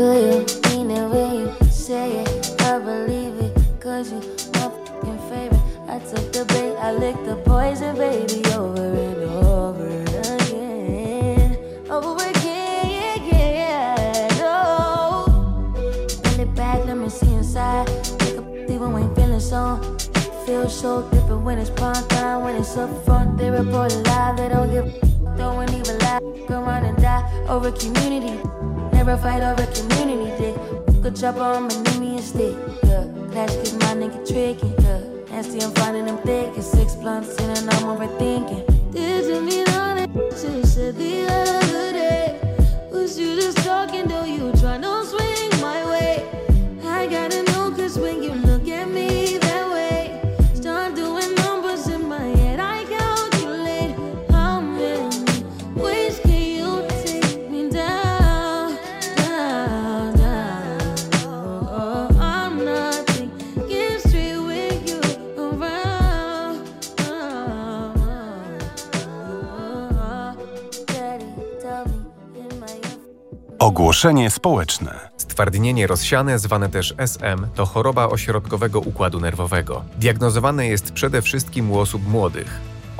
Do you mean it when you say it? I believe it, cause you my fucking favorite. I took the bait, I licked the poison, baby, over and over again. Over again, yeah. Pull oh. it back, let me see inside. Take a even when feeling so. Feels so different when it's prime time, when it's up front. They report live, they don't give don't even lie. Go around and die over community. Never fight over community, dick. Good job on my a stick. Yeah, clash cause my nigga tricky. Yeah, nasty, I'm finding them thick. And six blunts in and I'm overthinking. Didn't mean all that you said the other day. Was you just talking, though you trying to swing Społeczne. Stwardnienie rozsiane, zwane też SM, to choroba ośrodkowego układu nerwowego. Diagnozowane jest przede wszystkim u osób młodych.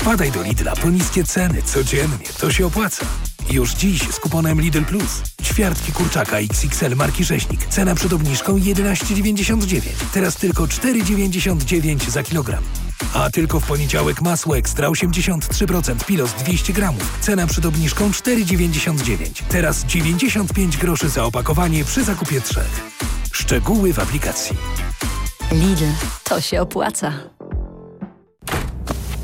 Wpadaj do Lidla po niskie ceny codziennie, to się opłaca. Już dziś z kuponem Lidl Plus. Ćwiartki kurczaka XXL marki Rzeźnik. Cena przed obniżką 11,99. Teraz tylko 4,99 za kilogram. A tylko w poniedziałek masło ekstra 83% pilos 200 gramów. Cena przed obniżką 4,99. Teraz 95 groszy za opakowanie przy zakupie trzech. Szczegóły w aplikacji. Lidl, to się opłaca.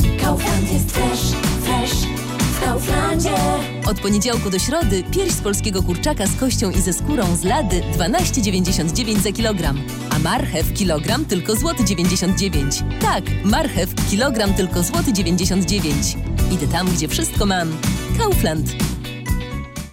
Kaufland jest fresh, fresh w Kauflandzie. Od poniedziałku do środy pierś z polskiego kurczaka z kością i ze skórą z lady 12,99 za kilogram. A marchew kilogram tylko złoty 99. Tak, marchew kilogram tylko złoty 99. Idę tam, gdzie wszystko mam. Kaufland.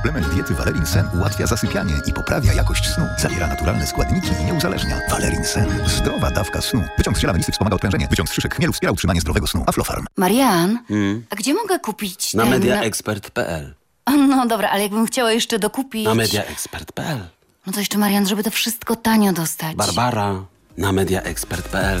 Suplement diety Valerin Sen ułatwia zasypianie i poprawia jakość snu. Zawiera naturalne składniki i nie uzależnia. Valerin Sen. Zdrowa dawka snu. Wyciąg z ziela melisy wspomaga odprężenie. Wyciąg z szyszek chmielu wspiera utrzymanie zdrowego snu. Aflofarm. Marian, Hmm? a gdzie mogę kupić Na ten... mediaexpert.pl No dobra, ale jakbym chciała jeszcze dokupić... Na mediaexpert.pl. No to jeszcze, Marian, żeby to wszystko tanio dostać. Barbara na mediaexpert.pl.